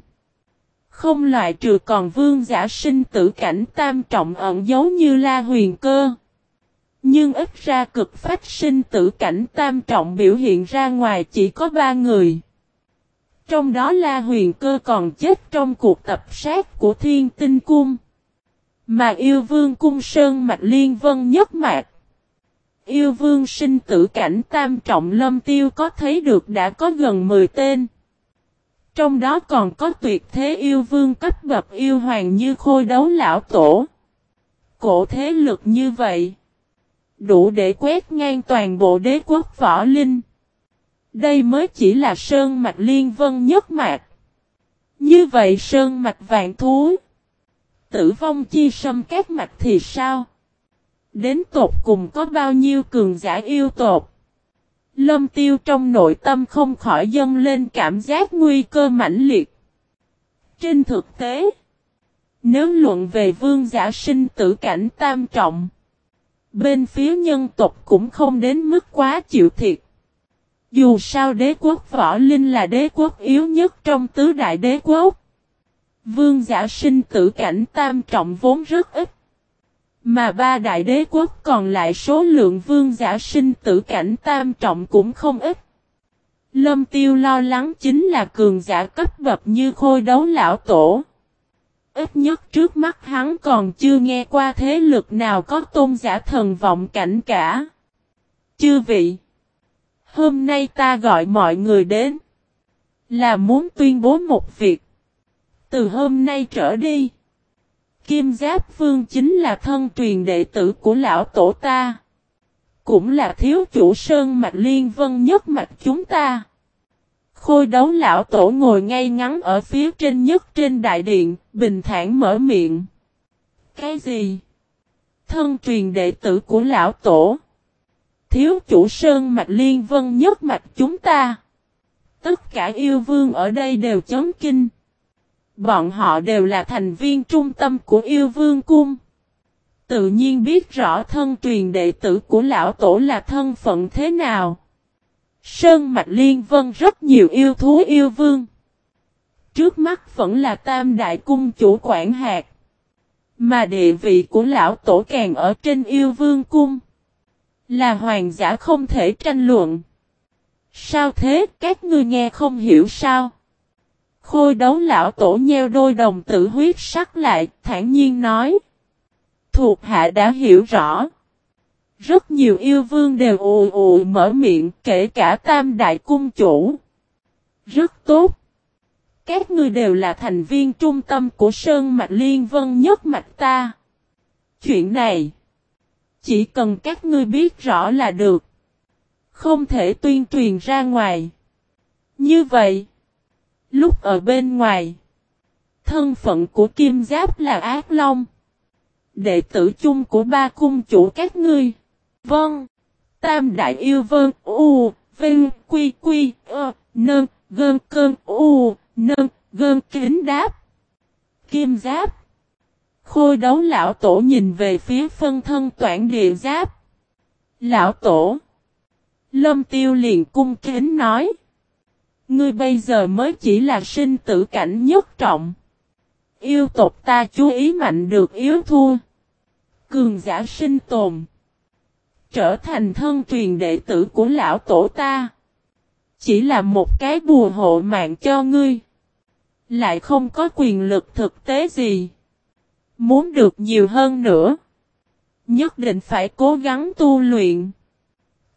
Không loại trừ còn vương giả sinh tử cảnh tam trọng ẩn giấu như la huyền cơ. Nhưng ít ra cực phát sinh tử cảnh tam trọng biểu hiện ra ngoài chỉ có ba người. Trong đó La Huyền Cơ còn chết trong cuộc tập sát của Thiên Tinh Cung. Mà yêu vương cung sơn mạch liên vân nhất mạc. Yêu vương sinh tử cảnh tam trọng lâm tiêu có thấy được đã có gần 10 tên. Trong đó còn có tuyệt thế yêu vương cấp bậc yêu hoàng như khôi đấu lão tổ. Cổ thế lực như vậy. Đủ để quét ngang toàn bộ đế quốc võ linh. Đây mới chỉ là sơn mạch liên vân nhất mạch. Như vậy sơn mạch vạn thú. Tử vong chi sâm các mạch thì sao? Đến tột cùng có bao nhiêu cường giả yêu tột? Lâm tiêu trong nội tâm không khỏi dâng lên cảm giác nguy cơ mãnh liệt. Trên thực tế, nếu luận về vương giả sinh tử cảnh tam trọng, bên phía nhân tộc cũng không đến mức quá chịu thiệt. Dù sao đế quốc võ linh là đế quốc yếu nhất trong tứ đại đế quốc. Vương giả sinh tử cảnh tam trọng vốn rất ít. Mà ba đại đế quốc còn lại số lượng vương giả sinh tử cảnh tam trọng cũng không ít. Lâm tiêu lo lắng chính là cường giả cấp bậc như khôi đấu lão tổ. Ít nhất trước mắt hắn còn chưa nghe qua thế lực nào có tôn giả thần vọng cảnh cả. Chư vị! Hôm nay ta gọi mọi người đến. Là muốn tuyên bố một việc. Từ hôm nay trở đi. Kim Giáp Vương chính là thân truyền đệ tử của lão tổ ta. Cũng là thiếu chủ sơn mạch liên vân nhất mạch chúng ta. Khôi đấu lão tổ ngồi ngay ngắn ở phía trên nhất trên đại điện, bình thản mở miệng. Cái gì? Thân truyền đệ tử của lão tổ. Thiếu chủ sơn mạch liên vân nhất mạch chúng ta. Tất cả yêu vương ở đây đều chấn kinh. Bọn họ đều là thành viên trung tâm của yêu vương cung. Tự nhiên biết rõ thân truyền đệ tử của lão tổ là thân phận thế nào. Sơn Mạch Liên Vân rất nhiều yêu thú yêu vương. Trước mắt vẫn là tam đại cung chủ quản hạt. Mà địa vị của lão tổ càng ở trên yêu vương cung. Là hoàng giả không thể tranh luận. Sao thế các ngươi nghe không hiểu sao? Khôi đấu lão tổ nheo đôi đồng tử huyết sắc lại, thản nhiên nói. Thuộc hạ đã hiểu rõ. Rất nhiều yêu vương đều ồ ồ mở miệng, kể cả tam đại cung chủ. Rất tốt. Các ngươi đều là thành viên trung tâm của Sơn Mạch Liên Vân nhất mạch ta. Chuyện này, chỉ cần các ngươi biết rõ là được. Không thể tuyên truyền ra ngoài. Như vậy, lúc ở bên ngoài, thân phận của Kim Giáp là Ác Long. Đệ tử chung của ba cung chủ các ngươi. Vâng. Tam Đại Yêu Vân U, Vinh, Quy, Quy, Ơ, nâng, Gơn, Cơn, U, nâng Gơn, Kính Đáp. Kim Giáp. Khôi đấu lão tổ nhìn về phía phân thân toản địa giáp. Lão tổ. Lâm tiêu liền cung kính nói. Ngươi bây giờ mới chỉ là sinh tử cảnh nhất trọng. Yêu tộc ta chú ý mạnh được yếu thua. Cường giả sinh tồn. Trở thành thân truyền đệ tử của lão tổ ta. Chỉ là một cái bùa hộ mạng cho ngươi. Lại không có quyền lực thực tế gì. Muốn được nhiều hơn nữa. Nhất định phải cố gắng tu luyện.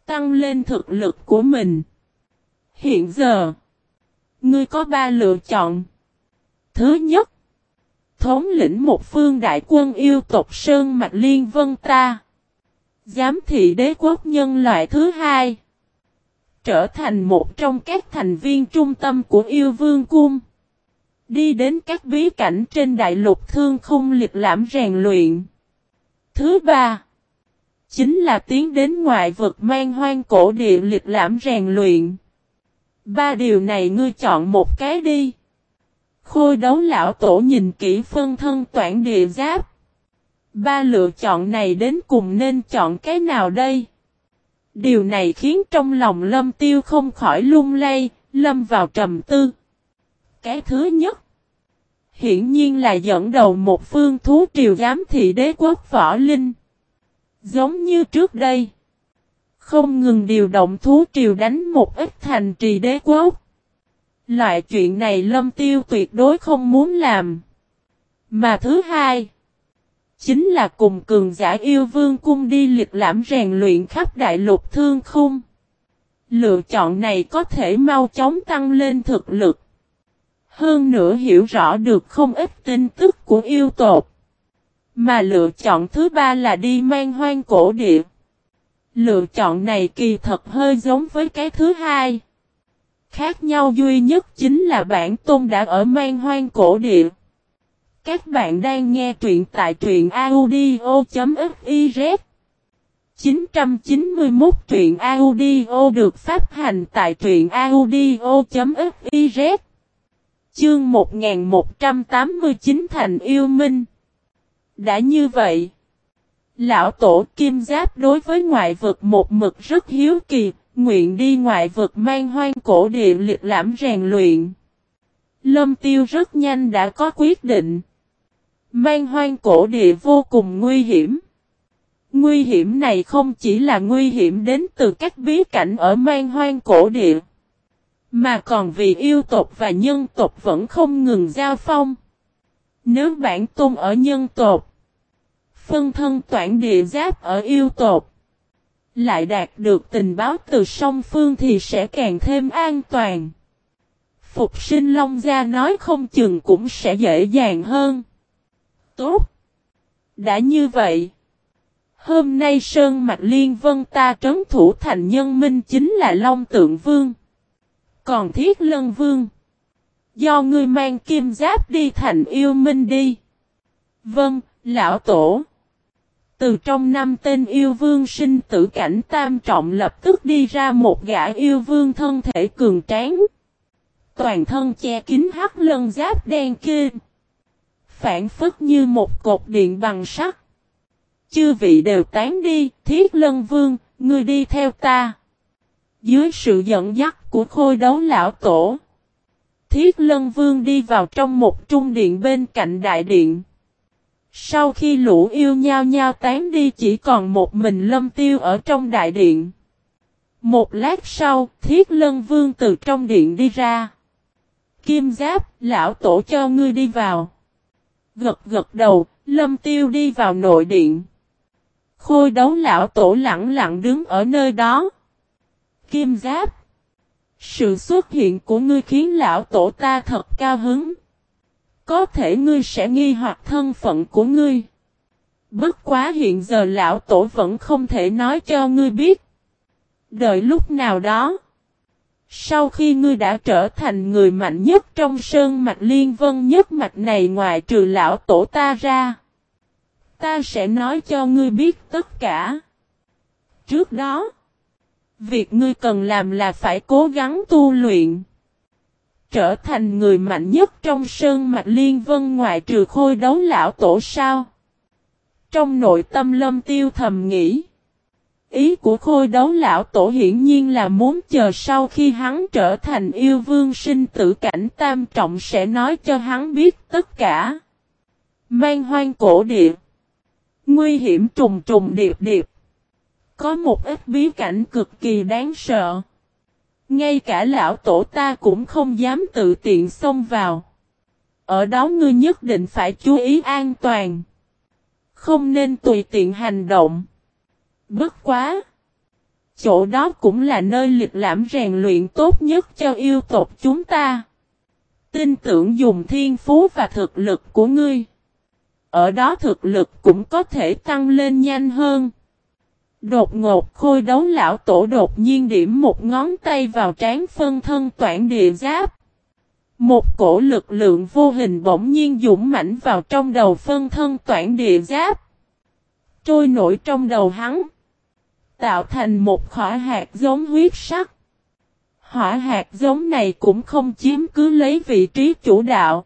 Tăng lên thực lực của mình. Hiện giờ. Ngươi có ba lựa chọn. Thứ nhất. Thống lĩnh một phương đại quân yêu tộc Sơn Mạch Liên Vân ta. Giám thị đế quốc nhân loại thứ hai. Trở thành một trong các thành viên trung tâm của yêu vương cung. Đi đến các bí cảnh trên đại lục thương khung liệt lãm rèn luyện. Thứ ba. Chính là tiến đến ngoại vực mang hoang cổ địa liệt lãm rèn luyện. Ba điều này ngươi chọn một cái đi. Khôi đấu lão tổ nhìn kỹ phân thân toản địa giáp. Ba lựa chọn này đến cùng nên chọn cái nào đây? Điều này khiến trong lòng lâm tiêu không khỏi lung lay, lâm vào trầm tư. Cái thứ nhất, hiển nhiên là dẫn đầu một phương thú triều giám thị đế quốc võ linh. Giống như trước đây, không ngừng điều động thú triều đánh một ít thành trì đế quốc. Loại chuyện này lâm tiêu tuyệt đối không muốn làm. Mà thứ hai, chính là cùng cường giả yêu vương cung đi liệt lãm rèn luyện khắp đại lục thương khung. Lựa chọn này có thể mau chóng tăng lên thực lực. Hơn nữa hiểu rõ được không ít tin tức của yêu tộc. Mà lựa chọn thứ ba là đi mang hoang cổ địa. Lựa chọn này kỳ thật hơi giống với cái thứ hai. Khác nhau duy nhất chính là bản tôn đã ở mang hoang cổ địa. Các bạn đang nghe truyện tại truyện audio.fiz 991 truyện audio được phát hành tại truyện audio.fiz Chương 1189 Thành Yêu Minh Đã như vậy Lão Tổ Kim Giáp đối với ngoại vực một mực rất hiếu kỳ, nguyện đi ngoại vực mang hoang cổ địa liệt lãm rèn luyện. Lâm Tiêu rất nhanh đã có quyết định. Mang hoang cổ địa vô cùng nguy hiểm. Nguy hiểm này không chỉ là nguy hiểm đến từ các bí cảnh ở mang hoang cổ địa. Mà còn vì yêu tộc và nhân tộc vẫn không ngừng giao phong. Nếu bản tôn ở nhân tộc, phân thân toản địa giáp ở yêu tộc, lại đạt được tình báo từ song phương thì sẽ càng thêm an toàn. Phục sinh Long Gia nói không chừng cũng sẽ dễ dàng hơn. Tốt. Đã như vậy. Hôm nay Sơn Mạch Liên Vân ta trấn thủ thành nhân minh chính là Long Tượng Vương. Còn Thiết Lân Vương. Do ngươi mang kim giáp đi thành yêu minh đi. Vâng, lão tổ. Từ trong năm tên yêu vương sinh tử cảnh tam trọng lập tức đi ra một gã yêu vương thân thể cường tráng. Toàn thân che kín hắc lân giáp đen kia. Phản phức như một cột điện bằng sắt. Chư vị đều tán đi, thiết lân vương, ngươi đi theo ta. Dưới sự dẫn dắt của khôi đấu lão tổ. Thiết lân vương đi vào trong một trung điện bên cạnh đại điện. Sau khi lũ yêu nhau nhau tán đi chỉ còn một mình lâm tiêu ở trong đại điện. Một lát sau, thiết lân vương từ trong điện đi ra. Kim giáp, lão tổ cho ngươi đi vào. Gật gật đầu, lâm tiêu đi vào nội điện. Khôi đấu lão tổ lặng lặng đứng ở nơi đó. Kim giáp. Sự xuất hiện của ngươi khiến lão tổ ta thật cao hứng. Có thể ngươi sẽ nghi hoặc thân phận của ngươi. Bất quá hiện giờ lão tổ vẫn không thể nói cho ngươi biết. Đợi lúc nào đó. Sau khi ngươi đã trở thành người mạnh nhất trong sơn mạch liên vân nhất mạch này ngoài trừ lão tổ ta ra. Ta sẽ nói cho ngươi biết tất cả. Trước đó. Việc ngươi cần làm là phải cố gắng tu luyện. Trở thành người mạnh nhất trong sơn mạch liên vân ngoài trừ khôi đấu lão tổ sao. Trong nội tâm lâm tiêu thầm nghĩ. Ý của khôi đấu lão tổ hiển nhiên là muốn chờ sau khi hắn trở thành yêu vương sinh tử cảnh tam trọng sẽ nói cho hắn biết tất cả. Mang hoang cổ địa. Nguy hiểm trùng trùng điệp điệp. Có một ít bí cảnh cực kỳ đáng sợ. Ngay cả lão tổ ta cũng không dám tự tiện xông vào. Ở đó ngươi nhất định phải chú ý an toàn. Không nên tùy tiện hành động. Bất quá. Chỗ đó cũng là nơi lịch lãm rèn luyện tốt nhất cho yêu tộc chúng ta. Tin tưởng dùng thiên phú và thực lực của ngươi. Ở đó thực lực cũng có thể tăng lên nhanh hơn. Đột ngột khôi đấu lão tổ đột nhiên điểm một ngón tay vào trán phân thân toản địa giáp. Một cổ lực lượng vô hình bỗng nhiên dũng mãnh vào trong đầu phân thân toản địa giáp. Trôi nổi trong đầu hắn. Tạo thành một khỏa hạt giống huyết sắc. Hỏa hạt giống này cũng không chiếm cứ lấy vị trí chủ đạo.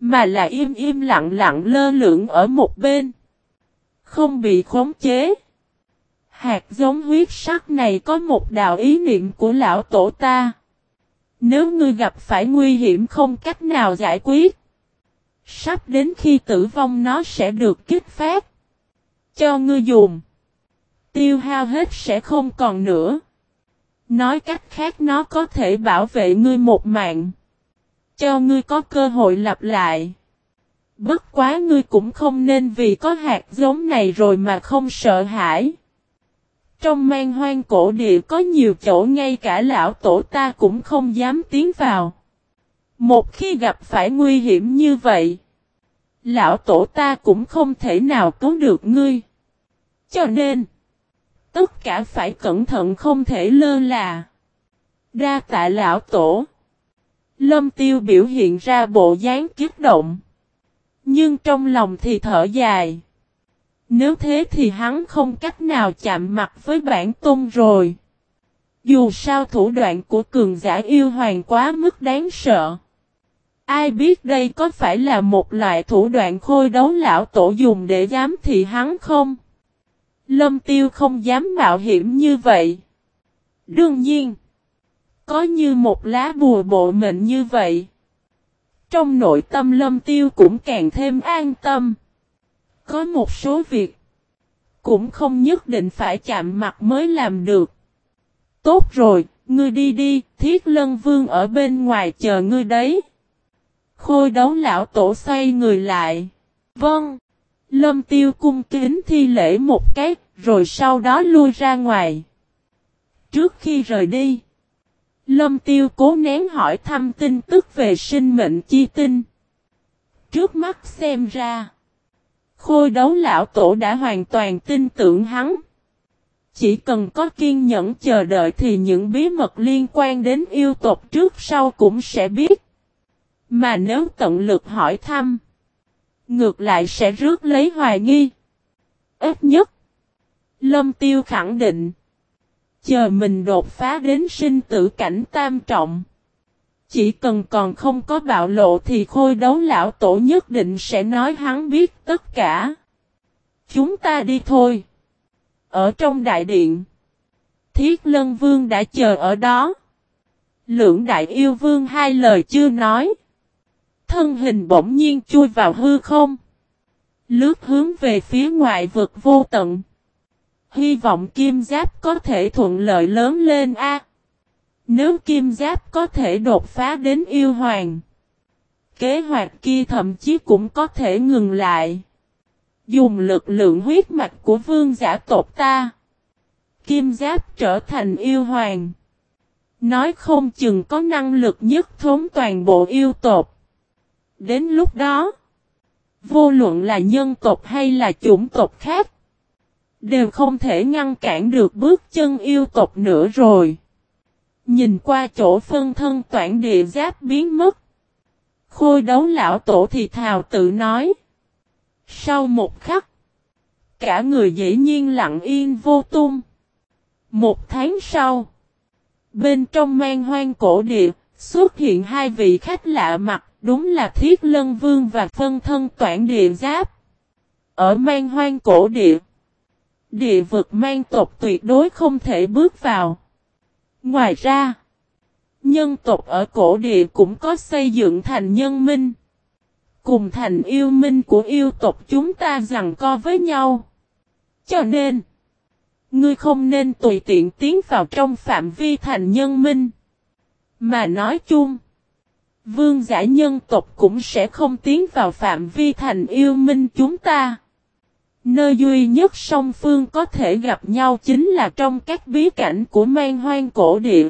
Mà là im im lặng lặng lơ lửng ở một bên. Không bị khống chế. Hạt giống huyết sắc này có một đạo ý niệm của lão tổ ta. Nếu ngươi gặp phải nguy hiểm không cách nào giải quyết. Sắp đến khi tử vong nó sẽ được kích phát. Cho ngươi dùng. Tiêu hao hết sẽ không còn nữa. Nói cách khác nó có thể bảo vệ ngươi một mạng. Cho ngươi có cơ hội lặp lại. Bất quá ngươi cũng không nên vì có hạt giống này rồi mà không sợ hãi. Trong mang hoang cổ địa có nhiều chỗ ngay cả lão tổ ta cũng không dám tiến vào. Một khi gặp phải nguy hiểm như vậy, lão tổ ta cũng không thể nào cứu được ngươi. Cho nên, tất cả phải cẩn thận không thể lơ là. Đa tạ lão tổ. Lâm tiêu biểu hiện ra bộ dáng kiết động. Nhưng trong lòng thì thở dài. Nếu thế thì hắn không cách nào chạm mặt với bản tôn rồi. Dù sao thủ đoạn của cường giả yêu hoàng quá mức đáng sợ. Ai biết đây có phải là một loại thủ đoạn khôi đấu lão tổ dùng để dám thị hắn không? Lâm tiêu không dám mạo hiểm như vậy. Đương nhiên, có như một lá bùa bộ mệnh như vậy. Trong nội tâm lâm tiêu cũng càng thêm an tâm. Có một số việc cũng không nhất định phải chạm mặt mới làm được. Tốt rồi, ngươi đi đi, thiết lân vương ở bên ngoài chờ ngươi đấy. Khôi đấu lão tổ xoay người lại. Vâng. Lâm tiêu cung kính thi lễ một cái, rồi sau đó lui ra ngoài. Trước khi rời đi, Lâm tiêu cố nén hỏi thăm tin tức về sinh mệnh chi tinh. Trước mắt xem ra, Khôi đấu lão tổ đã hoàn toàn tin tưởng hắn. Chỉ cần có kiên nhẫn chờ đợi thì những bí mật liên quan đến yêu tộc trước sau cũng sẽ biết. Mà nếu tận lực hỏi thăm, ngược lại sẽ rước lấy hoài nghi. Ít nhất, Lâm Tiêu khẳng định, chờ mình đột phá đến sinh tử cảnh tam trọng. chỉ cần còn không có bạo lộ thì khôi đấu lão tổ nhất định sẽ nói hắn biết tất cả. Chúng ta đi thôi. Ở trong đại điện. Thiết lân vương đã chờ ở đó. Lưỡng đại yêu vương hai lời chưa nói. Thân hình bỗng nhiên chui vào hư không. Lướt hướng về phía ngoại vực vô tận. Hy vọng kim giáp có thể thuận lợi lớn lên a. Nếu kim giáp có thể đột phá đến yêu hoàng. Kế hoạch kia thậm chí cũng có thể ngừng lại. Dùng lực lượng huyết mạch của vương giả tộc ta. Kim giáp trở thành yêu hoàng. Nói không chừng có năng lực nhất thống toàn bộ yêu tộc. Đến lúc đó, vô luận là nhân tộc hay là chủng tộc khác, đều không thể ngăn cản được bước chân yêu tộc nữa rồi. Nhìn qua chỗ phân thân toản địa giáp biến mất. Khôi đấu lão tổ thì thào tự nói. Sau một khắc, cả người dễ nhiên lặng yên vô tung. Một tháng sau, bên trong mang hoang cổ địa, xuất hiện hai vị khách lạ mặt, đúng là Thiết Lân Vương và phân thân toản địa giáp. Ở mang hoang cổ địa, địa vực mang tộc tuyệt đối không thể bước vào. Ngoài ra, nhân tộc ở cổ địa cũng có xây dựng thành nhân minh. Cùng thành yêu minh của yêu tộc chúng ta rằng co với nhau. Cho nên, ngươi không nên tùy tiện tiến vào trong phạm vi thành nhân minh. Mà nói chung, vương giả nhân tộc cũng sẽ không tiến vào phạm vi thành yêu minh chúng ta. Nơi duy nhất song phương có thể gặp nhau chính là trong các bí cảnh của man hoang cổ địa.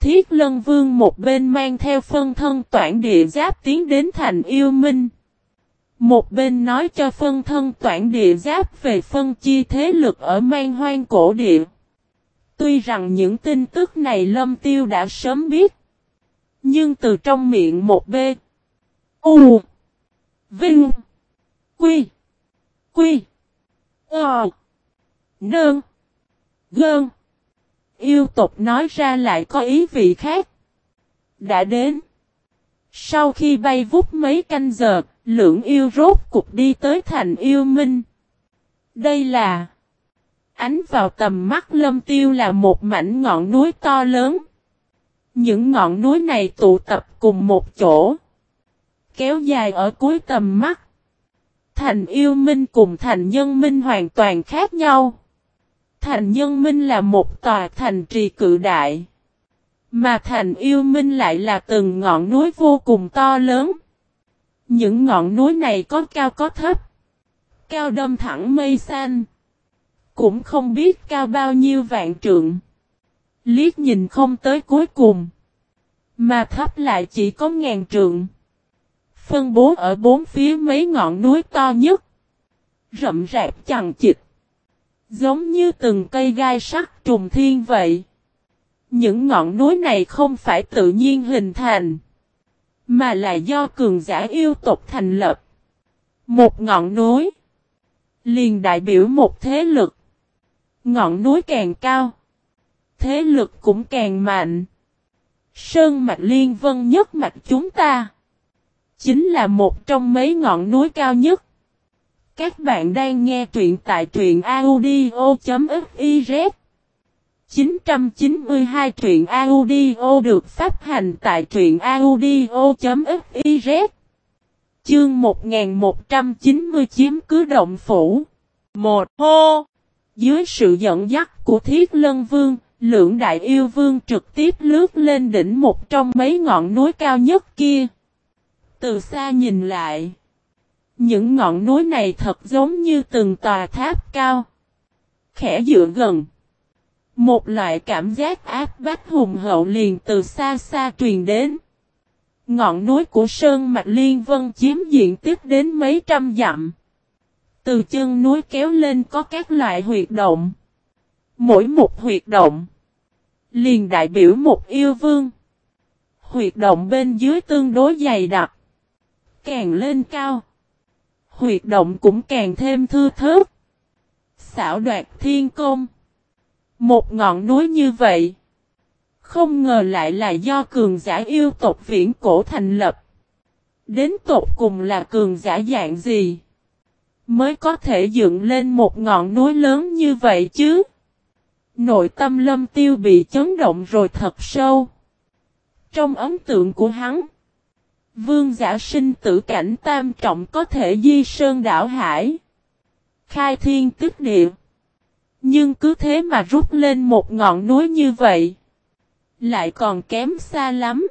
Thiết lân vương một bên mang theo phân thân toản địa giáp tiến đến thành yêu minh. Một bên nói cho phân thân toản địa giáp về phân chia thế lực ở man hoang cổ địa. Tuy rằng những tin tức này lâm tiêu đã sớm biết. Nhưng từ trong miệng một b U Vinh Quy Quy. Ờ. Nơn. Gơn. Yêu tục nói ra lại có ý vị khác. Đã đến. Sau khi bay vút mấy canh giờ, lượng yêu rốt cục đi tới thành yêu minh. Đây là... Ánh vào tầm mắt lâm tiêu là một mảnh ngọn núi to lớn. Những ngọn núi này tụ tập cùng một chỗ. Kéo dài ở cuối tầm mắt. Thành yêu minh cùng thành nhân minh hoàn toàn khác nhau. Thành nhân minh là một tòa thành trì cự đại. Mà thành yêu minh lại là từng ngọn núi vô cùng to lớn. Những ngọn núi này có cao có thấp. Cao đâm thẳng mây xanh. Cũng không biết cao bao nhiêu vạn trượng. Liếc nhìn không tới cuối cùng. Mà thấp lại chỉ có ngàn trượng phân bố ở bốn phía mấy ngọn núi to nhất. Rậm rạp chằng chịt. Giống như từng cây gai sắt trùng thiên vậy. Những ngọn núi này không phải tự nhiên hình thành. Mà là do cường giả yêu tộc thành lập. Một ngọn núi. Liền đại biểu một thế lực. Ngọn núi càng cao. Thế lực cũng càng mạnh. Sơn mạch liên vân nhất mạch chúng ta chính là một trong mấy ngọn núi cao nhất. Các bạn đang nghe truyện tại truyện audio.fiz 992 truyện audio được phát hành tại truyện audio.fiz Chương 1190 chiếm cứ động phủ 1. Hô! Dưới sự dẫn dắt của Thiết Lân Vương, lượng đại yêu vương trực tiếp lướt lên đỉnh một trong mấy ngọn núi cao nhất kia. Từ xa nhìn lại. Những ngọn núi này thật giống như từng tòa tháp cao. Khẽ dựa gần. Một loại cảm giác áp bách hùng hậu liền từ xa xa truyền đến. Ngọn núi của Sơn Mạch Liên Vân chiếm diện tích đến mấy trăm dặm. Từ chân núi kéo lên có các loại huyệt động. Mỗi một huyệt động liền đại biểu một yêu vương. Huyệt động bên dưới tương đối dày đặc, càng lên cao. Huyệt động cũng càng thêm thư thớt. Xảo đoạt thiên công. Một ngọn núi như vậy. Không ngờ lại là do cường giả yêu tộc viễn cổ thành lập. Đến tột cùng là cường giả dạng gì? Mới có thể dựng lên một ngọn núi lớn như vậy chứ? Nội tâm lâm tiêu bị chấn động rồi thật sâu. Trong ấn tượng của hắn, vương giả sinh tử cảnh tam trọng có thể di sơn đảo hải. Khai thiên tức địa. Nhưng cứ thế mà rút lên một ngọn núi như vậy. Lại còn kém xa lắm.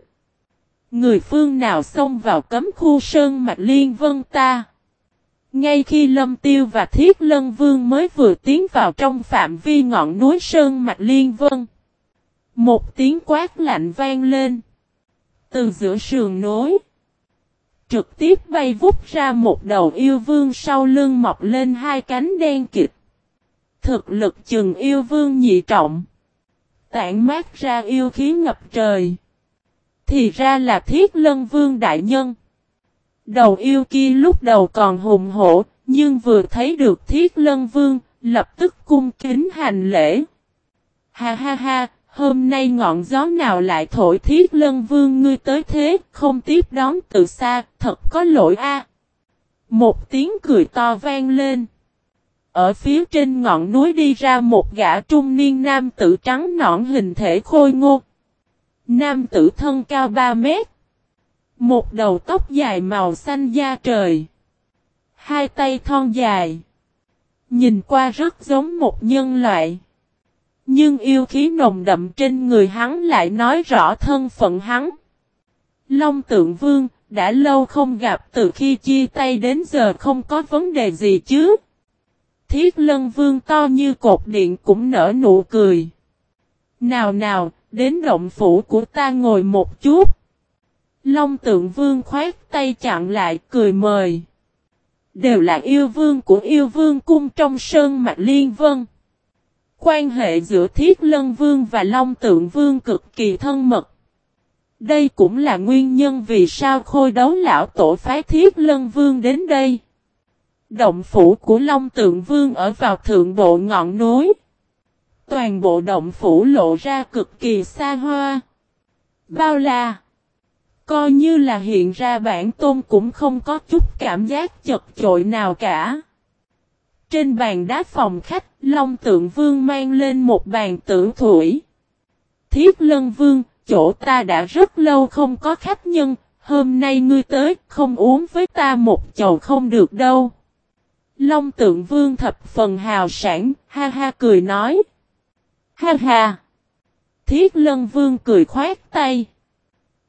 Người phương nào xông vào cấm khu sơn mạch liên vân ta. Ngay khi Lâm Tiêu và Thiết Lân Vương mới vừa tiến vào trong phạm vi ngọn núi Sơn Mạch Liên Vân. Một tiếng quát lạnh vang lên. Từ giữa sườn núi. Trực tiếp bay vút ra một đầu yêu vương sau lưng mọc lên hai cánh đen kịch. Thực lực chừng yêu vương nhị trọng. Tản mát ra yêu khí ngập trời. Thì ra là Thiết Lân Vương Đại Nhân. Đầu yêu kia lúc đầu còn hùng hổ, nhưng vừa thấy được thiết lân vương, lập tức cung kính hành lễ. Ha ha ha, hôm nay ngọn gió nào lại thổi thiết lân vương ngươi tới thế, không tiếp đón từ xa, thật có lỗi a. Một tiếng cười to vang lên. Ở phía trên ngọn núi đi ra một gã trung niên nam tử trắng nõn hình thể khôi ngô. Nam tử thân cao 3 mét. Một đầu tóc dài màu xanh da trời. Hai tay thon dài. Nhìn qua rất giống một nhân loại. Nhưng yêu khí nồng đậm trên người hắn lại nói rõ thân phận hắn. Long tượng vương, đã lâu không gặp từ khi chia tay đến giờ không có vấn đề gì chứ. Thiết lân vương to như cột điện cũng nở nụ cười. Nào nào, đến động phủ của ta ngồi một chút. Long tượng vương khoát tay chặn lại, cười mời. Đều là yêu vương của yêu vương cung trong sơn mạch liên vân. Quan hệ giữa thiết lân vương và long tượng vương cực kỳ thân mật. Đây cũng là nguyên nhân vì sao khôi đấu lão tổ phái thiết lân vương đến đây. Động phủ của Long Tượng Vương ở vào thượng bộ ngọn núi. Toàn bộ động phủ lộ ra cực kỳ xa hoa. Bao la. Coi như là hiện ra bản tôn cũng không có chút cảm giác chật chội nào cả. Trên bàn đá phòng khách, Long Tượng Vương mang lên một bàn tử thủy. Thiết Lân Vương, chỗ ta đã rất lâu không có khách nhân, hôm nay ngươi tới, không uống với ta một chầu không được đâu. Long Tượng Vương thập phần hào sản, ha ha cười nói. Ha ha. Thiết Lân Vương cười khoát tay.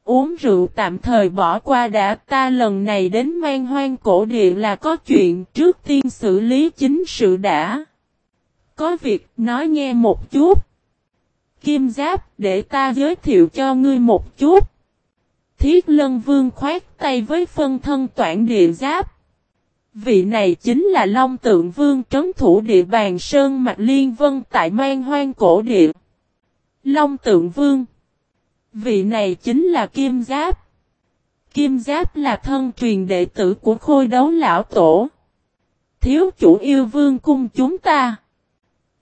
Uống rượu tạm thời bỏ qua đã, ta lần này đến mang hoang cổ địa là có chuyện trước tiên xử lý chính sự đã. Có việc, nói nghe một chút. Kim giáp, để ta giới thiệu cho ngươi một chút. Thiết lân vương khoát tay với phân thân toản địa giáp. Vị này chính là Long Tượng Vương trấn thủ địa bàn Sơn Mạch Liên Vân tại mang hoang cổ địa. Long Tượng Vương Vị này chính là Kim Giáp. Kim Giáp là thân truyền đệ tử của khôi đấu lão tổ. Thiếu chủ yêu vương cung chúng ta.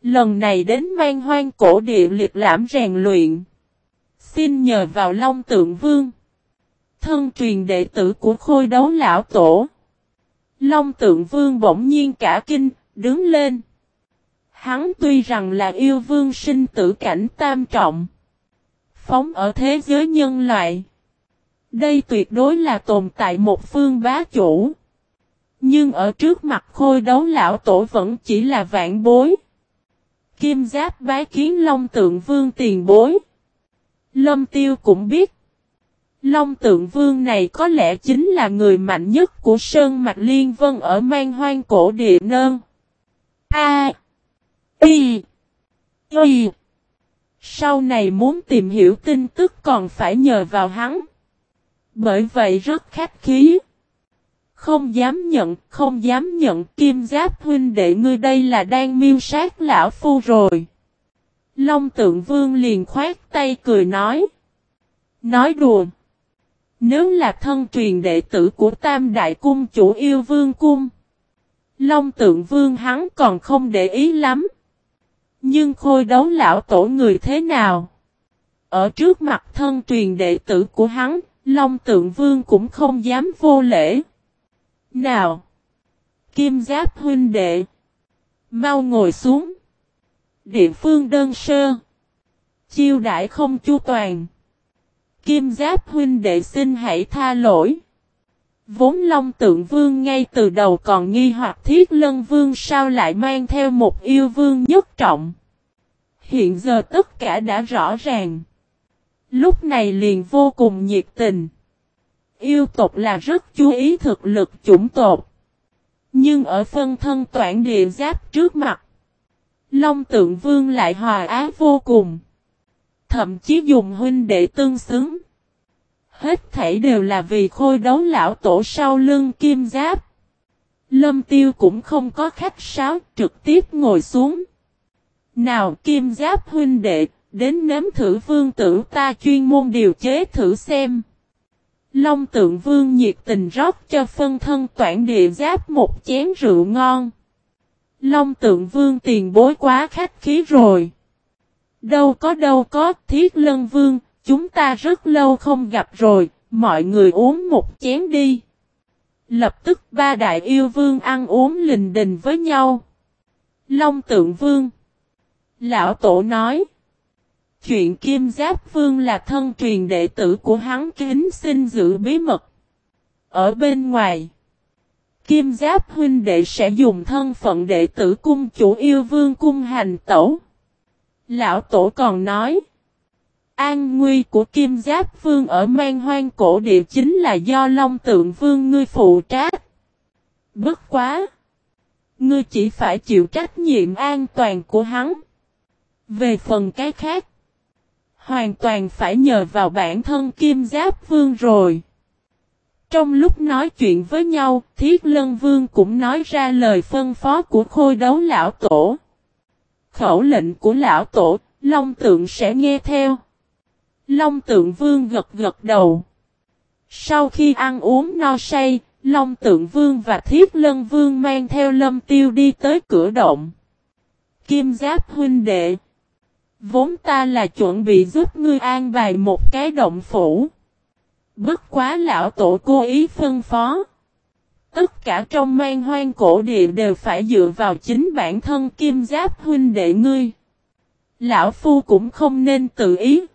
Lần này đến mang hoang cổ địa liệt lãm rèn luyện. Xin nhờ vào Long Tượng Vương. Thân truyền đệ tử của khôi đấu lão tổ. Long Tượng Vương bỗng nhiên cả kinh, đứng lên. Hắn tuy rằng là yêu vương sinh tử cảnh tam trọng phóng ở thế giới nhân loại. Đây tuyệt đối là tồn tại một phương bá chủ. Nhưng ở trước mặt khôi đấu lão tổ vẫn chỉ là vạn bối. Kim giáp bái kiến Long tượng vương tiền bối. Lâm tiêu cũng biết. Long tượng vương này có lẽ chính là người mạnh nhất của Sơn Mạch Liên Vân ở mang hoang cổ địa nơn. A. Y. Y. Sau này muốn tìm hiểu tin tức còn phải nhờ vào hắn. Bởi vậy rất khách khí. Không dám nhận, không dám nhận kim giáp huynh đệ ngươi đây là đang miêu sát lão phu rồi. Long tượng vương liền khoát tay cười nói. Nói đùa. Nếu là thân truyền đệ tử của tam đại cung chủ yêu vương cung. Long tượng vương hắn còn không để ý lắm. Nhưng khôi đấu lão tổ người thế nào? Ở trước mặt thân truyền đệ tử của hắn, Long Tượng Vương cũng không dám vô lễ. Nào! Kim Giáp huynh đệ! Mau ngồi xuống! Địa phương đơn sơ. Chiêu đãi không chu toàn. Kim Giáp huynh đệ xin hãy tha lỗi. Vốn Long Tượng Vương ngay từ đầu còn nghi hoặc Thiết Lân Vương sao lại mang theo một yêu vương nhất trọng. Hiện giờ tất cả đã rõ ràng. Lúc này liền vô cùng nhiệt tình. Yêu tộc là rất chú ý thực lực chủng tộc. Nhưng ở phân thân toản địa giáp trước mặt. Long tượng vương lại hòa á vô cùng. Thậm chí dùng huynh để tương xứng. Hết thảy đều là vì khôi đấu lão tổ sau lưng kim giáp. Lâm tiêu cũng không có khách sáo trực tiếp ngồi xuống. Nào kim giáp huynh đệ, đến nếm thử vương tử ta chuyên môn điều chế thử xem. Long tượng vương nhiệt tình rót cho phân thân toản địa giáp một chén rượu ngon. Long tượng vương tiền bối quá khách khí rồi. Đâu có đâu có thiết lân vương, chúng ta rất lâu không gặp rồi, mọi người uống một chén đi. Lập tức ba đại yêu vương ăn uống lình đình với nhau. Long tượng vương. Lão tổ nói. Chuyện Kim Giáp Vương là thân truyền đệ tử của hắn kính xin giữ bí mật. Ở bên ngoài, Kim Giáp huynh đệ sẽ dùng thân phận đệ tử cung chủ yêu vương cung hành tẩu. Lão Tổ còn nói, an nguy của Kim Giáp Vương ở mang hoang cổ địa chính là do Long Tượng Vương ngươi phụ trách. Bất quá! Ngươi chỉ phải chịu trách nhiệm an toàn của hắn. Về phần cái khác, hoàn toàn phải nhờ vào bản thân Kim Giáp Vương rồi. Trong lúc nói chuyện với nhau, Thiết Lân Vương cũng nói ra lời phân phó của khôi đấu lão tổ. Khẩu lệnh của lão tổ, Long Tượng sẽ nghe theo. Long Tượng Vương gật gật đầu. Sau khi ăn uống no say, Long Tượng Vương và Thiết Lân Vương mang theo Lâm Tiêu đi tới cửa động. Kim Giáp huynh đệ Vốn ta là chuẩn bị giúp ngươi an bài một cái động phủ. Bất quá lão tổ cố ý phân phó. Tất cả trong mang hoang cổ địa đều phải dựa vào chính bản thân kim giáp huynh đệ ngươi. Lão Phu cũng không nên tự ý.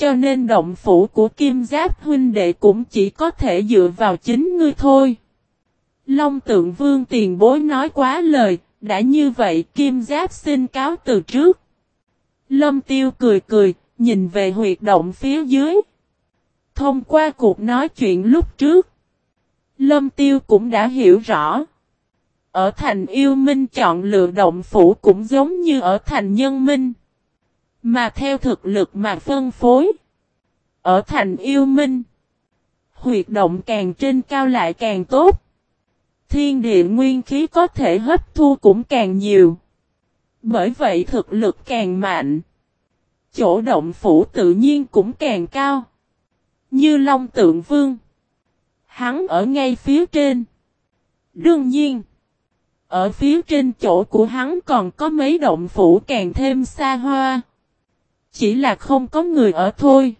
Cho nên động phủ của kim giáp huynh đệ cũng chỉ có thể dựa vào chính ngươi thôi. Long tượng vương tiền bối nói quá lời, đã như vậy kim giáp xin cáo từ trước. Lâm tiêu cười cười, nhìn về huyệt động phía dưới. Thông qua cuộc nói chuyện lúc trước, Lâm tiêu cũng đã hiểu rõ. Ở thành yêu minh chọn lựa động phủ cũng giống như ở thành nhân minh. Mà theo thực lực mà phân phối. Ở thành yêu minh, huyệt động càng trên cao lại càng tốt. Thiên địa nguyên khí có thể hấp thu cũng càng nhiều. Bởi vậy thực lực càng mạnh. Chỗ động phủ tự nhiên cũng càng cao. Như Long Tượng Vương. Hắn ở ngay phía trên. Đương nhiên. Ở phía trên chỗ của hắn còn có mấy động phủ càng thêm xa hoa. Chỉ là không có người ở thôi.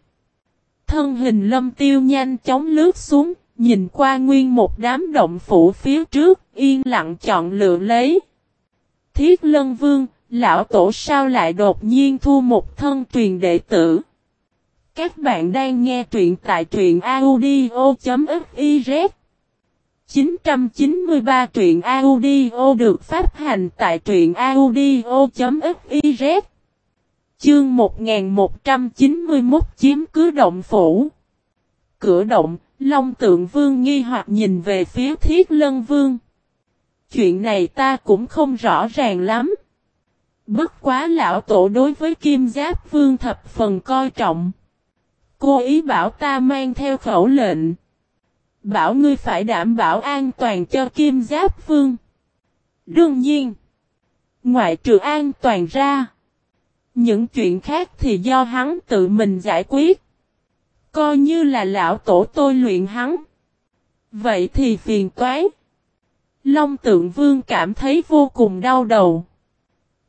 Thân hình lâm tiêu nhanh chóng lướt xuống, nhìn qua nguyên một đám động phủ phía trước, yên lặng chọn lựa lấy. Thiết lân vương, lão tổ sao lại đột nhiên thu một thân truyền đệ tử. Các bạn đang nghe truyện tại truyện audio.fiz 993 truyện audio được phát hành tại truyện audio.fiz Chương 1191 chiếm cứ động phủ Cửa động, Long tượng vương nghi hoặc nhìn về phía thiết lân vương Chuyện này ta cũng không rõ ràng lắm Bất quá lão tổ đối với kim giáp vương thập phần coi trọng Cô ý bảo ta mang theo khẩu lệnh. Bảo ngươi phải đảm bảo an toàn cho kim giáp vương. Đương nhiên. Ngoại trừ an toàn ra. Những chuyện khác thì do hắn tự mình giải quyết. Coi như là lão tổ tôi luyện hắn. Vậy thì phiền toái. Long tượng vương cảm thấy vô cùng đau đầu.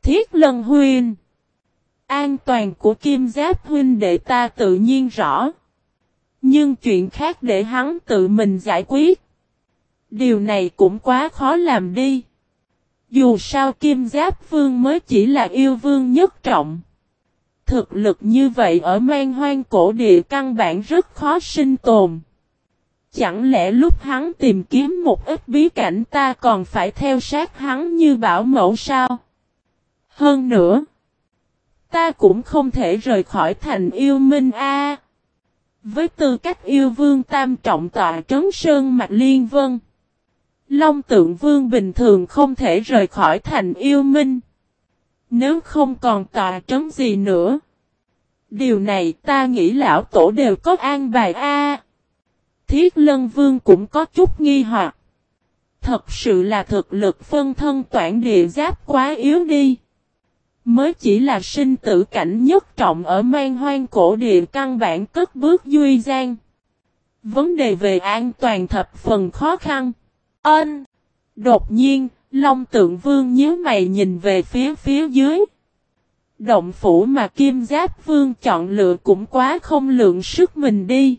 Thiết lân huyên. An toàn của kim giáp huynh để ta tự nhiên rõ. Nhưng chuyện khác để hắn tự mình giải quyết. Điều này cũng quá khó làm đi. Dù sao kim giáp vương mới chỉ là yêu vương nhất trọng. Thực lực như vậy ở man hoang cổ địa căn bản rất khó sinh tồn. Chẳng lẽ lúc hắn tìm kiếm một ít bí cảnh ta còn phải theo sát hắn như bảo mẫu sao? Hơn nữa, ta cũng không thể rời khỏi thành yêu minh A. Với tư cách yêu vương tam trọng tọa trấn sơn mạch liên vân. Long tượng vương bình thường không thể rời khỏi thành yêu minh. Nếu không còn tòa trấn gì nữa. Điều này ta nghĩ lão tổ đều có an bài A. Thiết lân vương cũng có chút nghi hoặc. Thật sự là thực lực phân thân toản địa giáp quá yếu đi. Mới chỉ là sinh tử cảnh nhất trọng ở mang hoang cổ địa căn bản cất bước duy gian. Vấn đề về an toàn thập phần khó khăn. Ân! Đột nhiên, Long tượng vương nhớ mày nhìn về phía phía dưới. Động phủ mà kim giáp vương chọn lựa cũng quá không lượng sức mình đi.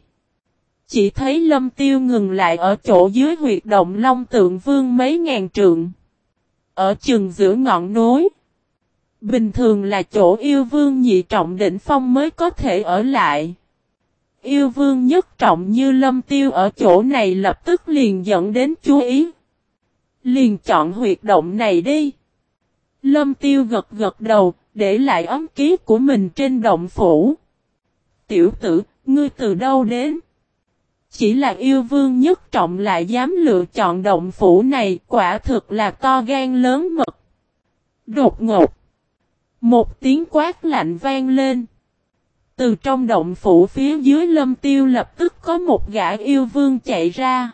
Chỉ thấy lâm tiêu ngừng lại ở chỗ dưới huyệt động long tượng vương mấy ngàn trượng. Ở chừng giữa ngọn núi. Bình thường là chỗ yêu vương nhị trọng đỉnh phong mới có thể ở lại. Yêu vương nhất trọng như lâm tiêu ở chỗ này lập tức liền dẫn đến chú ý. Liền chọn huyệt động này đi. Lâm tiêu gật gật đầu, để lại ấm ký của mình trên động phủ. Tiểu tử, ngươi từ đâu đến? Chỉ là yêu vương nhất trọng lại dám lựa chọn động phủ này, quả thực là to gan lớn mật. Đột ngột. Một tiếng quát lạnh vang lên. Từ trong động phủ phía dưới lâm tiêu lập tức có một gã yêu vương chạy ra.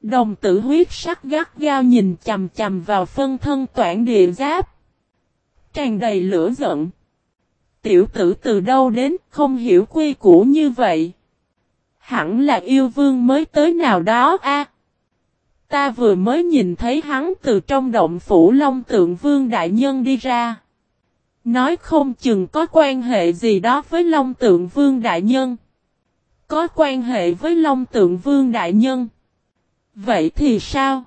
Đồng tử huyết sắc gắt gao nhìn chầm chầm vào phân thân toản địa giáp. Tràn đầy lửa giận. Tiểu tử từ đâu đến, không hiểu quy củ như vậy. Hẳn là yêu vương mới tới nào đó a. ta vừa mới nhìn thấy hắn từ trong động phủ long tượng vương đại nhân đi ra. Nói không chừng có quan hệ gì đó với Long Tượng Vương Đại Nhân. Có quan hệ với Long Tượng Vương Đại Nhân. Vậy thì sao?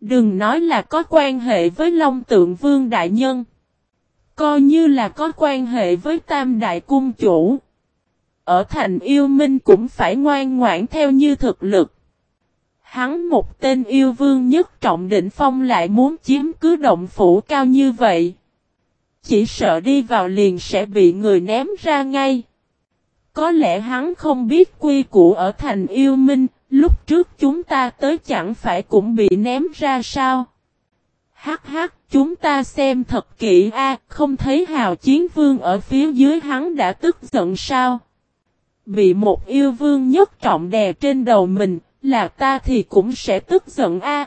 Đừng nói là có quan hệ với Long Tượng Vương Đại Nhân. Coi như là có quan hệ với Tam Đại Cung Chủ. Ở thành yêu minh cũng phải ngoan ngoãn theo như thực lực. Hắn một tên yêu vương nhất trọng định phong lại muốn chiếm cứ động phủ cao như vậy. Chỉ sợ đi vào liền sẽ bị người ném ra ngay. Có lẽ hắn không biết quy củ ở thành yêu minh, lúc trước chúng ta tới chẳng phải cũng bị ném ra sao. Hắc hắc, chúng ta xem thật kỹ a, không thấy hào chiến vương ở phía dưới hắn đã tức giận sao. Bị một yêu vương nhất trọng đè trên đầu mình, là ta thì cũng sẽ tức giận a.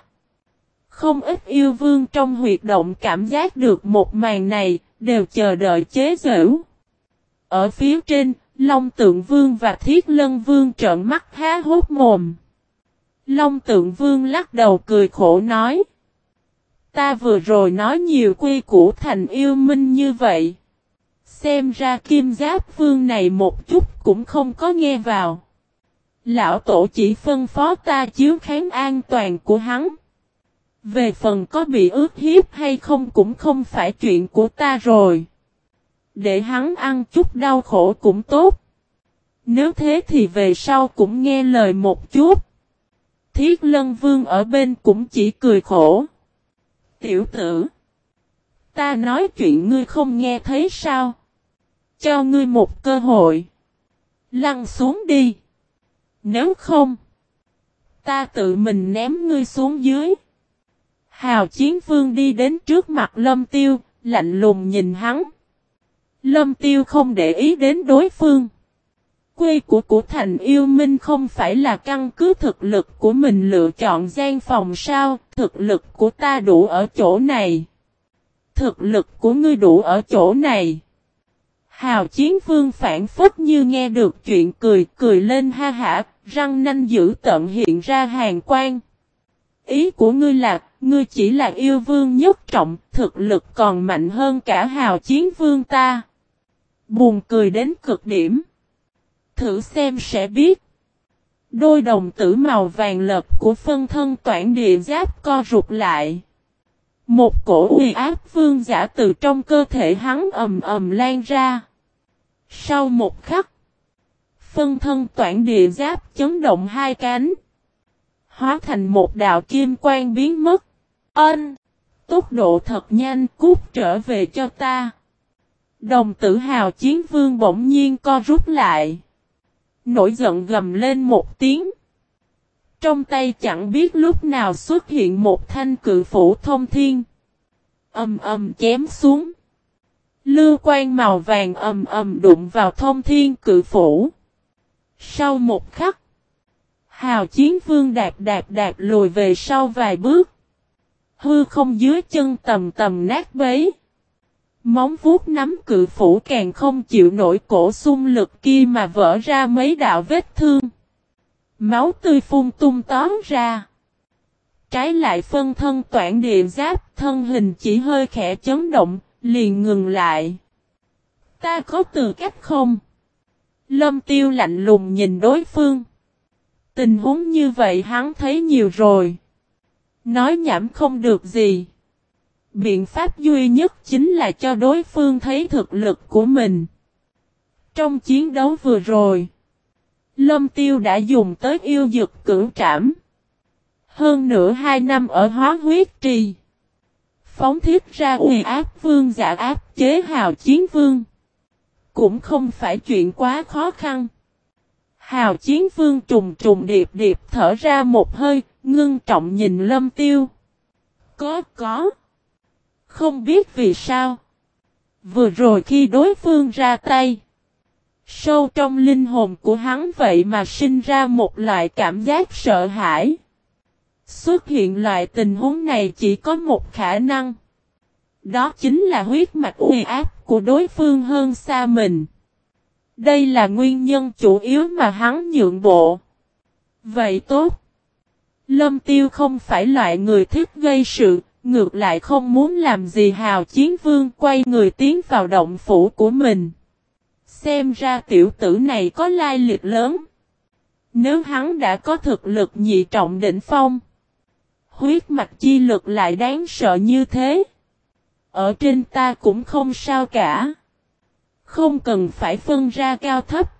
Không ít yêu vương trong huyệt động cảm giác được một màn này, đều chờ đợi chế giễu. Ở phía trên, Long Tượng Vương và Thiết Lân Vương trợn mắt há hốt mồm. Long Tượng Vương lắc đầu cười khổ nói. Ta vừa rồi nói nhiều quy củ thành yêu minh như vậy. Xem ra kim giáp vương này một chút cũng không có nghe vào. Lão tổ chỉ phân phó ta chiếu kháng an toàn của hắn. Về phần có bị ướt hiếp hay không cũng không phải chuyện của ta rồi. Để hắn ăn chút đau khổ cũng tốt. Nếu thế thì về sau cũng nghe lời một chút. Thiết lân vương ở bên cũng chỉ cười khổ. Tiểu tử. Ta nói chuyện ngươi không nghe thấy sao. Cho ngươi một cơ hội. Lăn xuống đi. Nếu không. Ta tự mình ném ngươi xuống dưới. Hào Chiến Vương đi đến trước mặt Lâm Tiêu, lạnh lùng nhìn hắn. Lâm Tiêu không để ý đến đối phương. Quê của của thành yêu minh không phải là căn cứ thực lực của mình lựa chọn gian phòng sao, thực lực của ta đủ ở chỗ này. Thực lực của ngươi đủ ở chỗ này. Hào Chiến Vương phản phất như nghe được chuyện cười, cười lên ha hả, răng nanh giữ tận hiện ra hàng quan. Ý của ngươi là, ngươi chỉ là yêu vương nhất trọng, thực lực còn mạnh hơn cả hào chiến vương ta. Buồn cười đến cực điểm. Thử xem sẽ biết. Đôi đồng tử màu vàng lợp của phân thân toản địa giáp co rụt lại. Một cổ uy áp vương giả từ trong cơ thể hắn ầm ầm lan ra. Sau một khắc, phân thân toản địa giáp chấn động hai cánh. Hóa thành một đạo kim quang biến mất. Ân! Tốc độ thật nhanh cút trở về cho ta. Đồng tử hào chiến vương bỗng nhiên co rút lại. Nổi giận gầm lên một tiếng. Trong tay chẳng biết lúc nào xuất hiện một thanh cự phủ thông thiên. Âm âm chém xuống. Lưu quan màu vàng ầm ầm đụng vào thông thiên cự phủ. Sau một khắc, hào chiến vương đạp đạp đạp lùi về sau vài bước. Hư không dưới chân tầm tầm nát bấy. Móng vuốt nắm cự phủ càng không chịu nổi cổ xung lực kia mà vỡ ra mấy đạo vết thương. Máu tươi phun tung tóm ra. Trái lại phân thân toản địa giáp, thân hình chỉ hơi khẽ chấn động, liền ngừng lại. Ta có từ cách không? Lâm tiêu lạnh lùng nhìn đối phương. Tình huống như vậy hắn thấy nhiều rồi. Nói nhảm không được gì. Biện pháp duy nhất chính là cho đối phương thấy thực lực của mình. Trong chiến đấu vừa rồi, Lâm Tiêu đã dùng tới yêu dực cưỡng trảm. Hơn nửa hai năm ở hóa huyết trì. Phóng thiết ra uy áp vương giả áp chế hào chiến vương. Cũng không phải chuyện quá khó khăn. Hào chiến vương trùng trùng điệp điệp thở ra một hơi, ngưng trọng nhìn lâm tiêu. Có có. Không biết vì sao. Vừa rồi khi đối phương ra tay. Sâu trong linh hồn của hắn vậy mà sinh ra một loại cảm giác sợ hãi. Xuất hiện loại tình huống này chỉ có một khả năng. Đó chính là huyết mạch uy áp của đối phương hơn xa mình. Đây là nguyên nhân chủ yếu mà hắn nhượng bộ. Vậy tốt. Lâm Tiêu không phải loại người thích gây sự, ngược lại không muốn làm gì hào chiến vương quay người tiến vào động phủ của mình. Xem ra tiểu tử này có lai lịch lớn. Nếu hắn đã có thực lực nhị trọng đỉnh phong, huyết mạch chi lực lại đáng sợ như thế. Ở trên ta cũng không sao cả. Không cần phải phân ra cao thấp.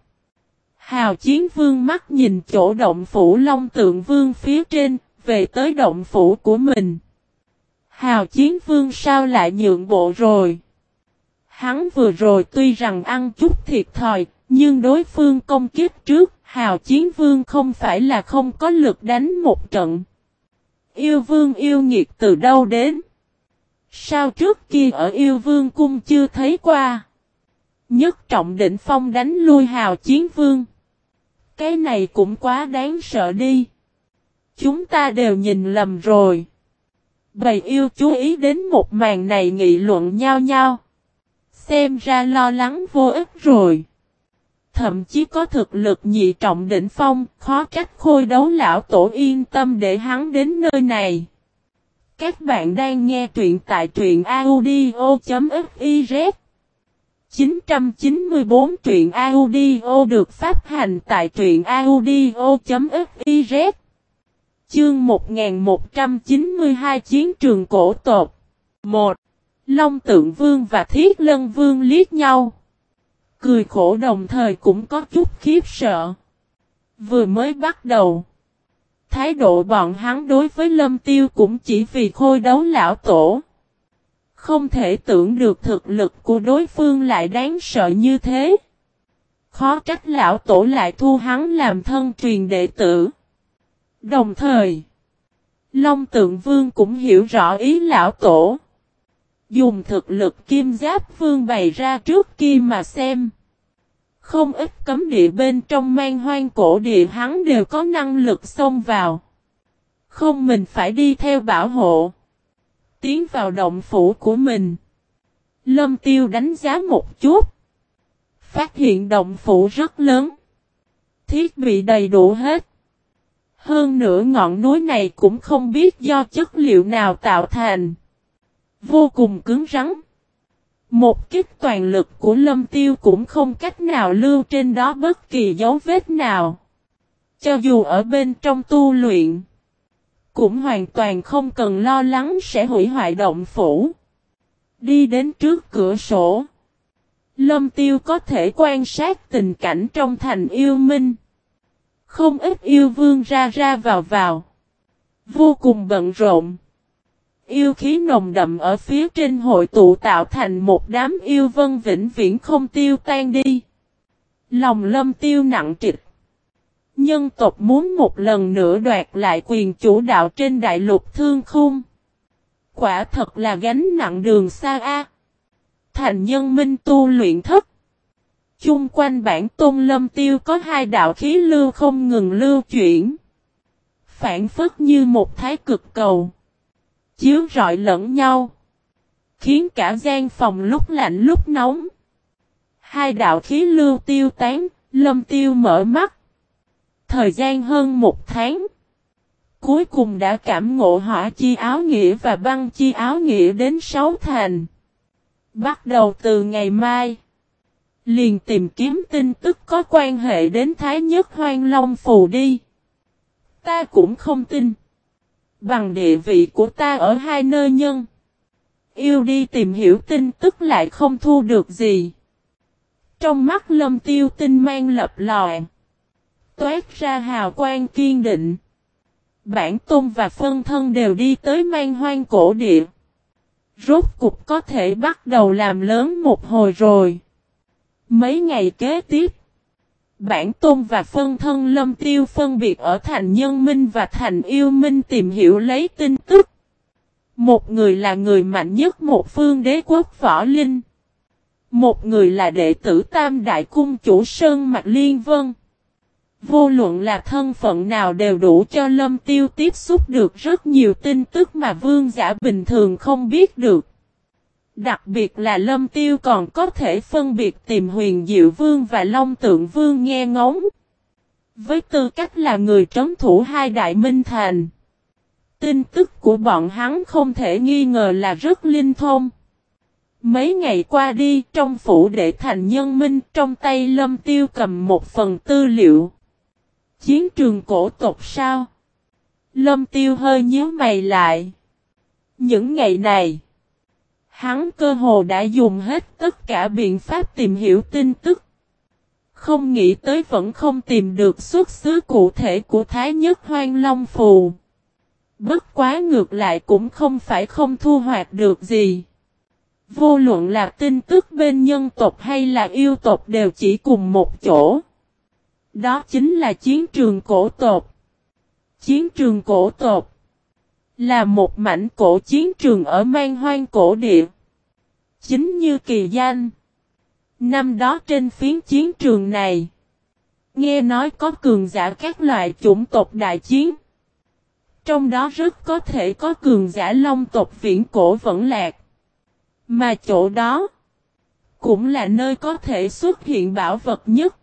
Hào chiến vương mắt nhìn chỗ động phủ long tượng vương phía trên, về tới động phủ của mình. Hào chiến vương sao lại nhượng bộ rồi? Hắn vừa rồi tuy rằng ăn chút thiệt thòi, nhưng đối phương công kiếp trước, hào chiến vương không phải là không có lực đánh một trận. Yêu vương yêu nghiệt từ đâu đến? Sao trước kia ở yêu vương cung chưa thấy qua? Nhất trọng định phong đánh lui hào chiến vương. Cái này cũng quá đáng sợ đi. Chúng ta đều nhìn lầm rồi. Bầy yêu chú ý đến một màn này nghị luận nhau nhau. Xem ra lo lắng vô ích rồi. Thậm chí có thực lực nhị trọng đỉnh phong, khó trách khôi đấu lão tổ yên tâm để hắn đến nơi này. Các bạn đang nghe truyện tại truyện audio.fif 994 truyện audio được phát hành tại truyện audio.fiz Chương 1192 Chiến trường cổ tột 1. Long tượng vương và thiết lân vương liếc nhau. Cười khổ đồng thời cũng có chút khiếp sợ. Vừa mới bắt đầu. Thái độ bọn hắn đối với lâm tiêu cũng chỉ vì khôi đấu lão tổ. Không thể tưởng được thực lực của đối phương lại đáng sợ như thế. Khó trách lão tổ lại thu hắn làm thân truyền đệ tử. Đồng thời, Long tượng vương cũng hiểu rõ ý lão tổ. Dùng thực lực kim giáp vương bày ra trước kia mà xem. Không ít cấm địa bên trong mang hoang cổ địa hắn đều có năng lực xông vào. Không mình phải đi theo bảo hộ. Tiến vào động phủ của mình. Lâm tiêu đánh giá một chút. Phát hiện động phủ rất lớn. Thiết bị đầy đủ hết. Hơn nữa ngọn núi này cũng không biết do chất liệu nào tạo thành. Vô cùng cứng rắn. Một kích toàn lực của lâm tiêu cũng không cách nào lưu trên đó bất kỳ dấu vết nào. Cho dù ở bên trong tu luyện, cũng hoàn toàn không cần lo lắng sẽ hủy hoại động phủ. Đi đến trước cửa sổ. Lâm tiêu có thể quan sát tình cảnh trong thành yêu minh. Không ít yêu vương ra ra vào vào. Vô cùng bận rộn. Yêu khí nồng đậm ở phía trên hội tụ tạo thành một đám yêu vân vĩnh viễn không tiêu tan đi. Lòng lâm tiêu nặng trịch. Nhân tộc muốn một lần nữa đoạt lại quyền chủ đạo trên đại lục thương khung. Quả thật là gánh nặng đường xa a. Thành nhân minh tu luyện thất. Chung quanh bản tôn lâm tiêu có hai đạo khí lưu không ngừng lưu chuyển. Phản phất như một thái cực cầu. Chiếu rọi lẫn nhau. Khiến cả gian phòng lúc lạnh lúc nóng. Hai đạo khí lưu tiêu tán, lâm tiêu mở mắt. Thời gian hơn một tháng. Cuối cùng đã cảm ngộ hỏa chi áo nghĩa và băng chi áo nghĩa đến sáu thành. Bắt đầu từ ngày mai. Liền tìm kiếm tin tức có quan hệ đến Thái Nhất Hoang Long Phù đi. Ta cũng không tin. Bằng địa vị của ta ở hai nơi nhân. Yêu đi tìm hiểu tin tức lại không thu được gì. Trong mắt lâm tiêu tinh mang lập lòi. Toát ra hào quang kiên định. Bản tôn và phân thân đều đi tới mang hoang cổ địa. Rốt cục có thể bắt đầu làm lớn một hồi rồi. Mấy ngày kế tiếp. Bản tôn và phân thân lâm tiêu phân biệt ở thành nhân minh và thành yêu minh tìm hiểu lấy tin tức. Một người là người mạnh nhất một phương đế quốc võ linh. Một người là đệ tử tam đại cung chủ Sơn Mạch Liên Vân. Vô luận là thân phận nào đều đủ cho lâm tiêu tiếp xúc được rất nhiều tin tức mà vương giả bình thường không biết được. Đặc biệt là lâm tiêu còn có thể phân biệt tìm huyền diệu vương và long tượng vương nghe ngóng. Với tư cách là người trấn thủ hai đại minh thành. Tin tức của bọn hắn không thể nghi ngờ là rất linh thông. Mấy ngày qua đi, trong phủ đệ thành nhân minh trong tay lâm tiêu cầm một phần tư liệu. Chiến trường cổ tộc sao? Lâm tiêu hơi nhíu mày lại. Những ngày này, hắn cơ hồ đã dùng hết tất cả biện pháp tìm hiểu tin tức. Không nghĩ tới vẫn không tìm được xuất xứ cụ thể của Thái Nhất Hoang Long Phù. Bất quá ngược lại cũng không phải không thu hoạch được gì. Vô luận là tin tức bên nhân tộc hay là yêu tộc đều chỉ cùng một chỗ. Đó chính là chiến trường cổ tộc. Chiến trường cổ tộc là một mảnh cổ chiến trường ở mang hoang cổ địa. Chính như kỳ danh. Năm đó trên phiến chiến trường này, nghe nói có cường giả các loại chủng tộc đại chiến. Trong đó rất có thể có cường giả long tộc viễn cổ vẫn lạc. Mà chỗ đó, cũng là nơi có thể xuất hiện bảo vật nhất.